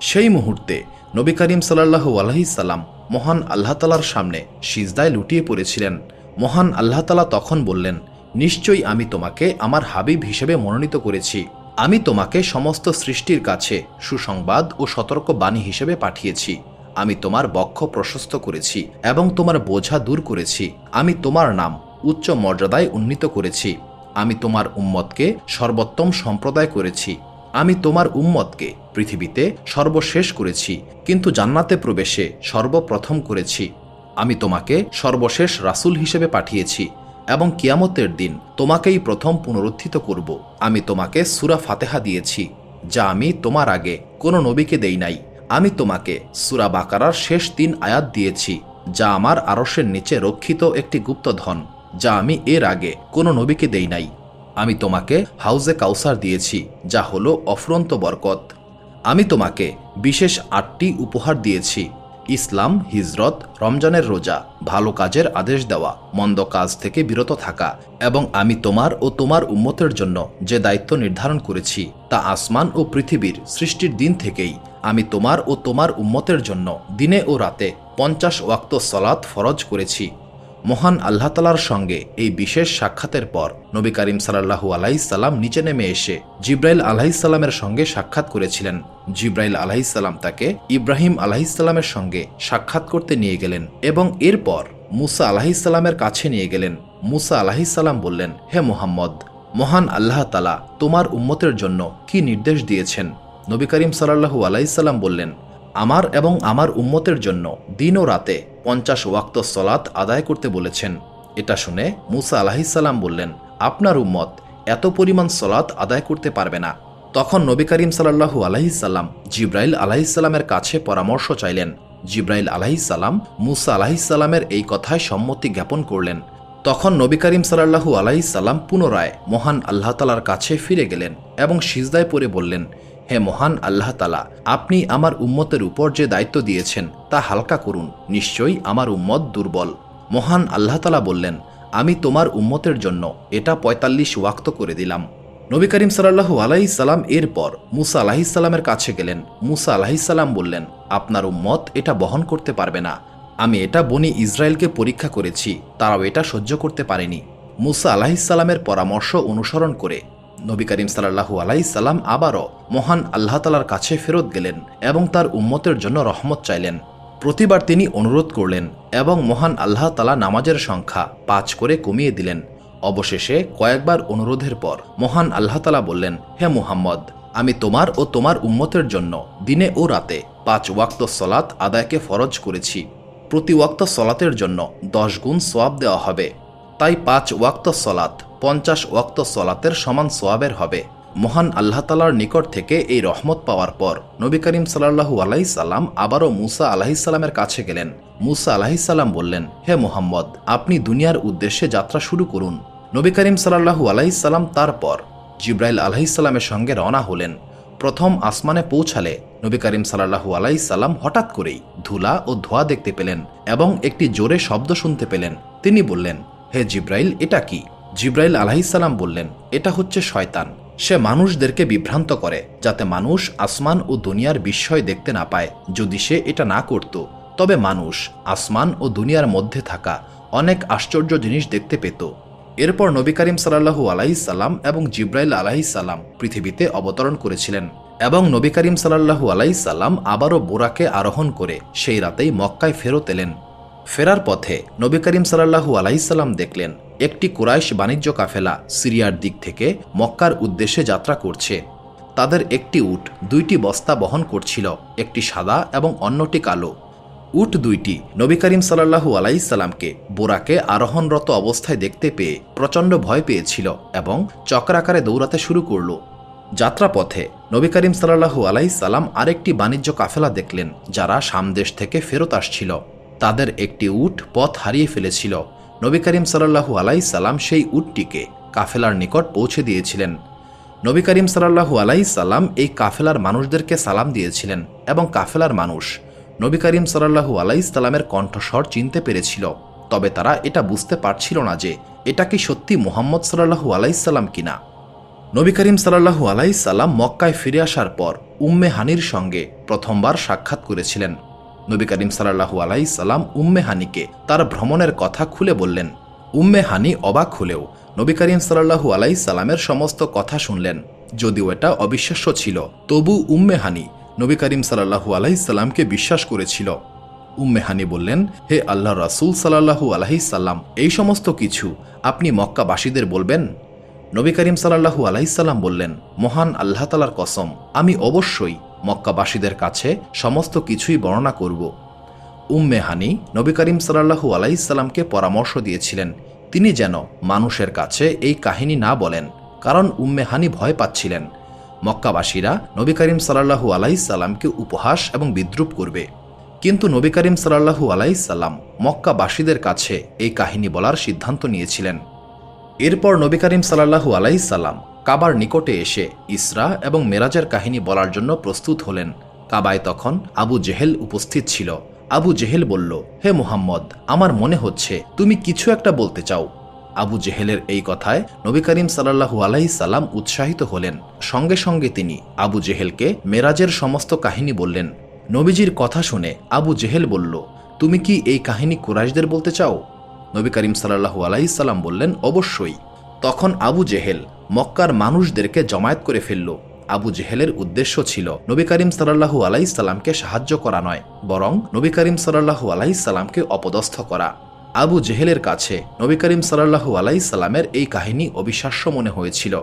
সেই মুহূর্তে নবী করিম সাল্লাহু আলহি সাল্লাম মহান আল্লাহ তালার সামনে সিজদায় লুটিয়ে পড়েছিলেন। মহান আল্লাহ তালা তখন বললেন, নিশ্চয়ই আমি তোমাকে আমার হাবিব হিসেবে মনোনীত করেছি। আমি তোমাকে সমস্ত সৃষ্টির কাছে সুসংবাদ ও সতর্ক বাণী হিসেবে পাঠিয়েছি। আমি তোমার বক্ষ প্রশস্ত করেছি এবং তোমার বোঝা দূর করেছি। আমি তোমার নাম উচ্চ মর্যাদায় উন্নীত করেছি। আমি তোমার উম্মতকে সর্বোত্তম সম্প্রদায় করেছি। আমি তোমার উম্মতকে পৃথিবীতে সর্বশেষ করেছি। কিন্তু জান্নাতে প্রবেশে সর্বপ্রথম করেছি। আমি তোমাকে সর্বশেষ রাসুল হিসেবে পাঠিয়েছি এবং কিয়ামতের দিন তোমাকেই প্রথম পুনরুত্থিত করব। আমি তোমাকে সুরা ফাতেহা দিয়েছি, যা আমি তোমার আগে কোনো নবীকে দেই নাই। আমি তোমাকে সুরা বাকারার শেষ তিন আয়াত দিয়েছি, যা আমার আরসের নিচে রক্ষিত একটি গুপ্তধন যা আমি এর আগে কোনো নবীকে দেই নাই। আমি তোমাকে হাউজে কাউসার দিয়েছি, যা হলো অফুরন্ত বরকত। আমি তোমাকে বিশেষ আটটি উপহার দিয়েছি ইসলাম, হিজরত, রমজানের রোজা, ভালো কাজের আদেশ দেওয়া, মন্দ কাজ থেকে বিরত থাকা এবং আমি তোমার ও তোমার উম্মতের জন্য যে দায়িত্ব নির্ধারণ করেছি তা আসমান ও পৃথিবীর সৃষ্টির দিন থেকেই আমি তোমার ও তোমার উম্মতের জন্য দিনে ও রাতে পঞ্চাশ ওয়াক্ত সলাৎ ফরজ করেছি। মহান আল্লাহ তালার সঙ্গে এই বিশেষ সাক্ষাতের পর নবী করিম সাল্লাহু আলাইসাল্লাম নিচে নেমে এসে জিব্রাইল আলাহিসাল্লামের সঙ্গে সাক্ষাৎ করেছিলেন। জিব্রাইল আলাহিসাল্লাম তাকে ইব্রাহিম আলাহিসাল্লামের সঙ্গে সাক্ষাৎ করতে নিয়ে গেলেন এবং এরপর মুসা আলাহিসাল্লামের কাছে নিয়ে গেলেন। মুসা আলাহিসাল্লাম বললেন, হে মোহাম্মদ, মহান আল্লাহ তালা তোমার উম্মতের জন্য কি নির্দেশ দিয়েছেন? নবী করিম সাল্লাহু আলাইসাল্লাম বললেন আমার এবং আমার উম্মতের জন্য দিন ও রাতে পঞ্চাশ ওয়াক্ত সলাৎ আদায় করতে বলেছেন। এটা শুনে মুসা আলাহিসাল্লাম বললেন, আপনার উম্মত এত পরিমাণ সলাৎ আদায় করতে পারবে না। তখন নবী করিম সাল্লাহু আলাহিসাল্লাম জিব্রাইল আলাহিসাল্লামের কাছে পরামর্শ চাইলেন। জিব্রাইল আলাহিসাল্লাম মুসা আলাহিসাল্লামের এই কথায় সম্মতি জ্ঞাপন করলেন। তখন নবী করিম সাল্লাহু আলাইসাল্লাম পুনরায় মহান আল্লাহ তালার কাছে ফিরে গেলেন এবং সিজদায় পরে বললেন হে মহান আল্লাহ তালা, আপনি আমার উম্মতের উপর যে দায়িত্ব দিয়েছেন, তা হালকা করুন, নিশ্চয়ই আমার উম্মত দুর্বল। মহান আল্লাহ তালা বললেন, আমি তোমার উম্মতের জন্য এটা পঁয়তাল্লিশ ওয়াক্ত করে দিলাম। নবী করিম সাল্লাহু আলাইসাল্লাম এরপর মুসা আলাহিসাল্লামের কাছে গেলেন। মুসা আলাহিসাল্লাম বললেন, আপনার উম্মত এটা বহন করতে পারবে না। আমি এটা বনি ইসরায়েলকে পরীক্ষা করেছি, তারাও এটা সহ্য করতে পারেনি। মুসা আলাহিসাল্লামের পরামর্শ অনুসরণ করে নবী করিম সাল্লাহু আলাইসাল্লাম আবারও মহান আল্লাহ তালার কাছে ফেরত গেলেন এবং তার উম্মতের জন্য রহমত চাইলেন। প্রতিবার তিনি অনুরোধ করলেন এবং মহান আল্লাহ তালা নামাজের সংখ্যা পাঁচ করে কমিয়ে দিলেন। অবশেষে কয়েকবার অনুরোধের পর মহান আল্লাহ তালা বললেন, হে মুহাম্মদ, আমি তোমার ও তোমার উম্মতের জন্য দিনে ও রাতে পাঁচ ওয়াক্ত সলাত আদায়কে ফরজ করেছি। প্রতি ওয়াক্ত সলাতের জন্য দশ গুণ সোয়াব দেওয়া হবে। তাই পাঁচ ওয়াক্ত সলাত পঞ্চাশ ওয়াক্ত সলাতের সমান সোয়াবের হবে। মহান আল্লাহ তালার নিকট থেকে এই রহমত পাওয়ার পর নবী করিম সাল্লাহু আলাইসাল্লাম আবারও মুসা আলাহিসাল্লামের কাছে গেলেন। মুসা আলাহিসাল্লাম বললেন, হে মোহাম্মদ, আপনি দুনিয়ার উদ্দেশ্যে যাত্রা শুরু করুন। নবী করিম সাল্লাহু আলাইসাল্লাম তারপর জিব্রাইল আলাহিসাল্লামের সঙ্গে রওনা হলেন। প্রথম আসমানে পৌঁছালে নবী করিম সাল্লাহু আলাইসাল্লাম হঠাৎ করেই ধুলা ও ধোয়া দেখতে পেলেন এবং একটি জোরে শব্দ শুনতে পেলেন। তিনি বললেন, হে জিব্রাইল, এটা কি? জিব্রাইল আলাহিসাল্লাম বললেন, এটা হচ্ছে শয়তান। সে মানুষদেরকে বিভ্রান্ত করে, যাতে মানুষ আসমান ও দুনিয়ার বিস্ময় দেখতে না পায়। যদি সে এটা না করত, তবে মানুষ আসমান ও দুনিয়ার মধ্যে থাকা অনেক আশ্চর্য জিনিস দেখতে পেত। এরপর নবী করিম সাল্লাহু আলাইসাল্লাম এবং জিব্রাইল আলাহিসাল্লাম পৃথিবীতে অবতরণ করেছিলেন এবং নবী করিম সাল্লাহু আলাইসাল্লাম আবারও বোরাকে আরোহণ করে সেই রাতেই মক্কায় ফেরত এলেন। ফেরার পথে নবী করিম সাল্লাহু আলাইসাল্লাম দেখলেন, একটি কুরাইশ বাণিজ্য কাফেলা সিরিয়ার দিক থেকে মক্কার উদ্দেশ্যে যাত্রা করছে। তাদের একটি উট, দুইটি বস্তা বহন করছিল, একটি সাদা এবং অন্যটি কালো। উট দুইটি নবী করিম সাল্লাহু আলাইসাল্লামকে বোরাকে আরোহণরত অবস্থায় দেখতে পেয়ে প্রচণ্ড ভয় পেয়েছিল এবং চক্রাকারে দৌড়াতে শুরু করল। যাত্রাপথে নবী করিম সাল্লাহু আলাইসাল্লাম আরেকটি বাণিজ্য কাফেলা দেখলেন, যারা সামদেশ থেকে ফেরত আসছিল। তাদের একটি উট পথ হারিয়ে ফেলেছিল। নবী করিম সাল্লাহু আলাই সাল্লাম সেই উটটিকে কাফেলার নিকট পৌঁছে দিয়েছিলেন। নবী করিম সাল্লাহু আলাই সাল্লাম এই কাফেলার মানুষদেরকে সালাম দিয়েছিলেন এবং কাফেলার মানুষ নবী করিম সাল্লাহু আলাই সাল্লামের কণ্ঠস্বর চিনতে পেরেছিল। তবে তারা এটা বুঝতে পারছিল না যে এটা কি সত্যি মোহাম্মদ সাল্লাহু আলাইসাল্লাম কিনা। নবী করিম সাল্লাহু আলাই সাল্লাম মক্কায় ফিরে আসার পর উম্মে হানির সঙ্গে প্রথমবার সাক্ষাৎ করেছিলেন। নবী করিম সাল্লাহু আলাই সাল্লাম উম্মে হানিকে তার ভ্রমণের কথা খুলে বললেন। উম্মে হানি অবাক হলেও নবী করিম সাল্লাহু আলাই সাল্লামের সমস্ত কথা শুনলেন, যদিও এটা অবিশ্বাস্য ছিল। তবু উম্মে হানি নবী করিম সাল্লাহু আলাই সাল্লামকে বিশ্বাস করেছিল। উম্মে হানি বললেন, হে আল্লাহ রাসুল সাল্লাহু আলাহি সাল্লাম, এই সমস্ত কিছু আপনি মক্কাবাসীদের বলবেন? নবী করিম সাল্লাহু আলাইসাল্লাম বললেন, মহান আল্লাহ তালার কসম, আমি অবশ্যই মক্কাবাসীদের কাছে সমস্ত কিছুই বর্ণনা করব। উম্মে হানি নবী করিম সাল্লাহু আলাইসাল্লামকে পরামর্শ দিয়েছিলেন। তিনি যেন মানুষের কাছে এই কাহিনী না বলেন, কারণ উম্মে হানি ভয় পাচ্ছিলেন। মক্কাবাসীরা নবী করিম সাল্লাহু আলাইসাল্লামকে উপহাস এবং বিদ্রুপ করবে। কিন্তু নবী করিম সাল্লাহু আলাইসাল্লাম মক্কাবাসীদের কাছে এই কাহিনী বলার সিদ্ধান্ত নিয়েছিলেন। এরপর নবী করিম সাল্লাহু আলাইসাল্লাম কাবার নিকটে এসে ইসরা এবং মেরাজের কাহিনী বলার জন্য প্রস্তুত হলেন। কাবায় তখন আবু জেহেল উপস্থিত ছিল। আবু জেহেল বলল, হে মুহাম্মদ, আমার মনে হচ্ছে তুমি কিছু একটা বলতে চাও। আবু জেহেলের এই কথায় নবী করিম সাল্লাহু আলাহি সাল্লাম উৎসাহিত হলেন। সঙ্গে সঙ্গে তিনি আবু জেহেলকে মেরাজের সমস্ত কাহিনী বললেন। নবীজির কথা শুনে আবু জেহেল বলল, তুমি কি এই কাহিনী কুরাইশদের বলতে চাও? নবী করিম সাল্লাহু আলাইসাল্লাম বললেন, অবশ্যই। তখন আবু জেহেল মক্কার মানুষদেরকে জমায়েত করে ফেলল। আবু জেহেলের উদ্দেশ্য ছিল নবী করিম সাল্লাহু আলাইসাল্লামকে সাহায্য করা নয়, বরং নবী করিম সাল্লাহু আলাইসাল্লামকে অপদস্থ করা। আবু জেহেলের কাছে নবী করিম সাল্লাহু আলাইসাল্লামের এই কাহিনী অবিশ্বাস্য মনে হয়েছিল।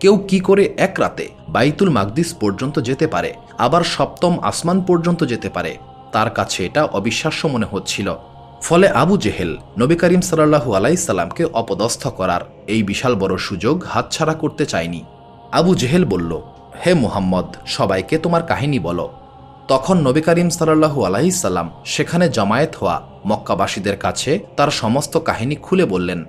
কেউ কি করে এক রাতে বাইতুল মাকদিস পর্যন্ত যেতে পারে, আবার সপ্তম আসমান পর্যন্ত যেতে পারে, তার কাছে এটা অবিশ্বাস্য মনে হচ্ছিল। ফলে আবু জেহেল নবী করিম সাল্লাহু আলাইসাল্লামকে অপদস্থ করার এই বিশাল বড় সুযোগ হাতছাড়া করতে চায়নি। আবু জেহেল বলল, হে মুহাম্মদ, সবাইকে তোমার কাহিনী বলো। তখন নবী করিম সাল্লাহু আলাইসাল্লাম সেখানে জমায়েত হওয়া মক্কাবাসীদের কাছে তার সমস্ত কাহিনী খুলে বললেন।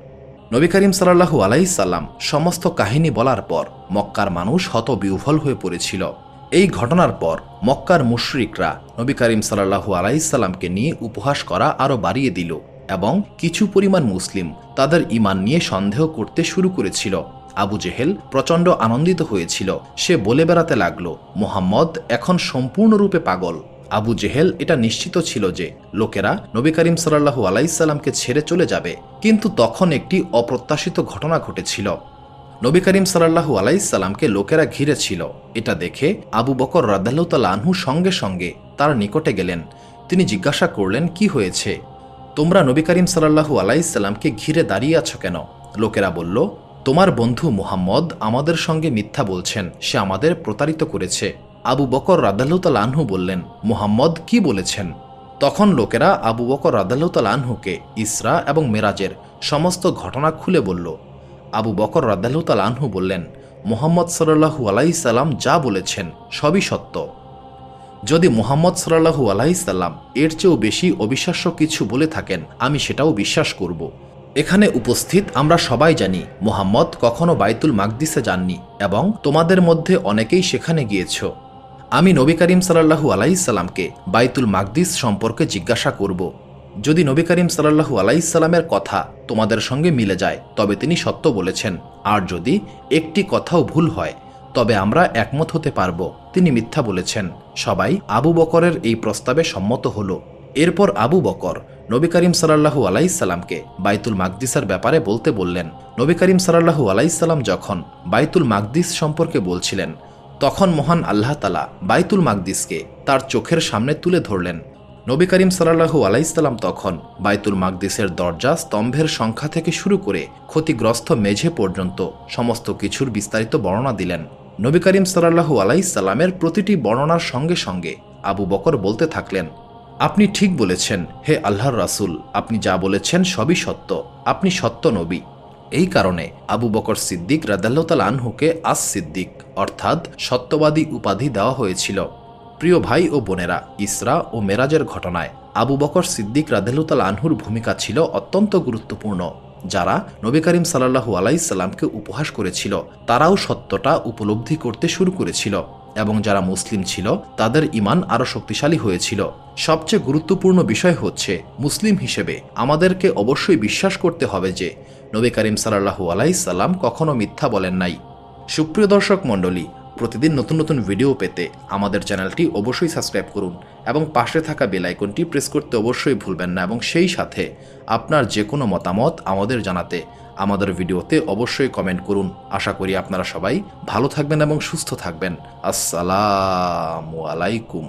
নবী করিম সাল্লাহু আলাইসাল্লাম সমস্ত কাহিনী বলার পর মক্কার মানুষ হতবিহ্বল হয়ে পড়েছিল। এই ঘটনার পর মক্কার মুশরিকরা নবী করিম সাল্লাহু আলাইসাল্লামকে নিয়ে উপহাস করা আরও বাড়িয়ে দিল এবং কিছু পরিমাণ মুসলিম তাদের ইমান নিয়ে সন্দেহ করতে শুরু করেছিল। আবু জেহেল প্রচণ্ড আনন্দিত হয়েছিল। সে বলে বেড়াতে লাগল, মোহাম্মদ এখন সম্পূর্ণরূপে পাগল। আবু জেহেল এটা নিশ্চিত ছিল যে লোকেরা নবী করিম সাল্লাহু আলাইসাল্লামকে ছেড়ে চলে যাবে। কিন্তু তখন একটি অপ্রত্যাশিত ঘটনা ঘটেছিল। নবী করিম সাল্লাহু আলাইসাল্লামকে লোকেরা ঘিরেছিল। এটা দেখে আবু বকর রাদাল্লাহ আনহু সঙ্গে সঙ্গে তার নিকটে গেলেন। তিনি জিজ্ঞাসা করলেন, কি হয়েছে? তোমরা নবী করিম সাল্লাহু আলাইসাল্লামকে ঘিরে দাঁড়িয়ে আছো কেন? লোকেরা বলল, তোমার বন্ধু মুহাম্মদ আমাদের সঙ্গে মিথ্যা বলছেন। সে আমাদের প্রতারিত করেছে। আবু বকর রাদাল্লাহ আনহু বললেন, মুহাম্মদ কি বলেছেন? তখন লোকেরা আবু বকর রাদাল্লাহ আনহুকে, ইসরা এবং মেরাজের সমস্ত ঘটনা খুলে বলল আবু বকর রাদাল্লাহ আনহু বললেন, মোহাম্মদ সাল্লাহু আলাইসাল্লাম যা বলেছেন সবই সত্য। যদি মোহাম্মদ সাল্লাহু আলাইসাল্লাম এর চেয়েও বেশি অবিশ্বাস্য কিছু বলে থাকেন, আমি সেটাও বিশ্বাস করব। এখানে উপস্থিত আমরা সবাই জানি, মোহাম্মদ কখনো বাইতুল মাকদিসে যাননি এবং তোমাদের মধ্যে অনেকেই সেখানে গিয়েছ। আমি নবী করিম সাল্লাহু আলাইসাল্লামকে বাইতুল মাকদিস সম্পর্কে জিজ্ঞাসা করব। যদি নবী করিম সাল্লাহু আলাইসাল্লামের কথা তোমাদের সঙ্গে মিলে যায়, তবে তিনি সত্য বলেছেন। আর যদি একটি কথাও ভুল হয়, তবে আমরা একমত হতে পারব। তিনি মিথ্যা বলেছেন। সবাই আবু বকরের এই প্রস্তাবে সম্মত হল। এরপর আবু বকর নবী করিম সাল্লাহু আলাইসাল্লামকে বাইতুল মাকদিসের ব্যাপারে বলতে বললেন। নবী করিম সাল্লাহু আলাইসাল্লাম যখন বাইতুল মাকদিস সম্পর্কে বলছিলেন, তখন মহান আল্লাহ তালা বাইতুল মাকদিসকে তার চোখের সামনে তুলে ধরলেন। নবী করিম সাল্লাহু আলাইসাল্লাম তখন বাইতুল মাকদিসের দরজা স্তম্ভের সংখ্যা থেকে শুরু করে ক্ষতিগ্রস্ত মেঝে পর্যন্ত সমস্ত কিছুর বিস্তারিত বর্ণনা দিলেন। নবী করিম সাল্লাহু আলাইসাল্লামের প্রতিটি বর্ণনার সঙ্গে সঙ্গে আবু বকর বলতে থাকলেন, আপনি ঠিক বলেছেন, হে আল্লাহর রাসুল, আপনি যা বলেছেন সবই সত্য, আপনি সত্য নবী। এই কারণে আবু বকর সিদ্দিক রাদাল্লাল আনহুকে আস সিদ্দিক অর্থাৎ সত্যবাদী উপাধি দেওয়া হয়েছিল। প্রিয় ভাই ও বোনেরা, ইসরা ও মেরাজের ঘটনায় আবু বকর সিদ্দিক রাদেলুতাল আনহুর ভূমিকা ছিল অত্যন্ত গুরুত্বপূর্ণ, যারা নবী করিম সাল্লাহু আলাইসাল্লামকে উপহাস করেছিল। তারাও সত্যটা উপলব্ধি করতে শুরু করেছিল এবং যারা মুসলিম ছিল, তাদের ইমান আরও শক্তিশালী হয়েছিল। সবচেয়ে গুরুত্বপূর্ণ বিষয় হচ্ছে, মুসলিম হিসেবে আমাদেরকে অবশ্যই বিশ্বাস করতে হবে যে, নবী করিম সাল্লাহু আলাইসাল্লাম কখনো মিথ্যা বলেন নাই। সুপ্রিয় দর্শক মণ্ডলী প্রতিদিন নতুন নতুন ভিডিও পেতে আমাদের চ্যানেলটি অবশ্যই সাবস্ক্রাইব করুন এবং পাশে থাকা বেল আইকনটি প্রেস করতে অবশ্যই ভুলবেন না এবং সেই সাথে আপনার যে কোনো মতামত আমাদের জানাতে, আমাদের ভিডিওতে অবশ্যই কমেন্ট করুন। আশা করি আপনারা সবাই ভালো থাকবেন এবং সুস্থ থাকবেন। আসসালামু আলাইকুম।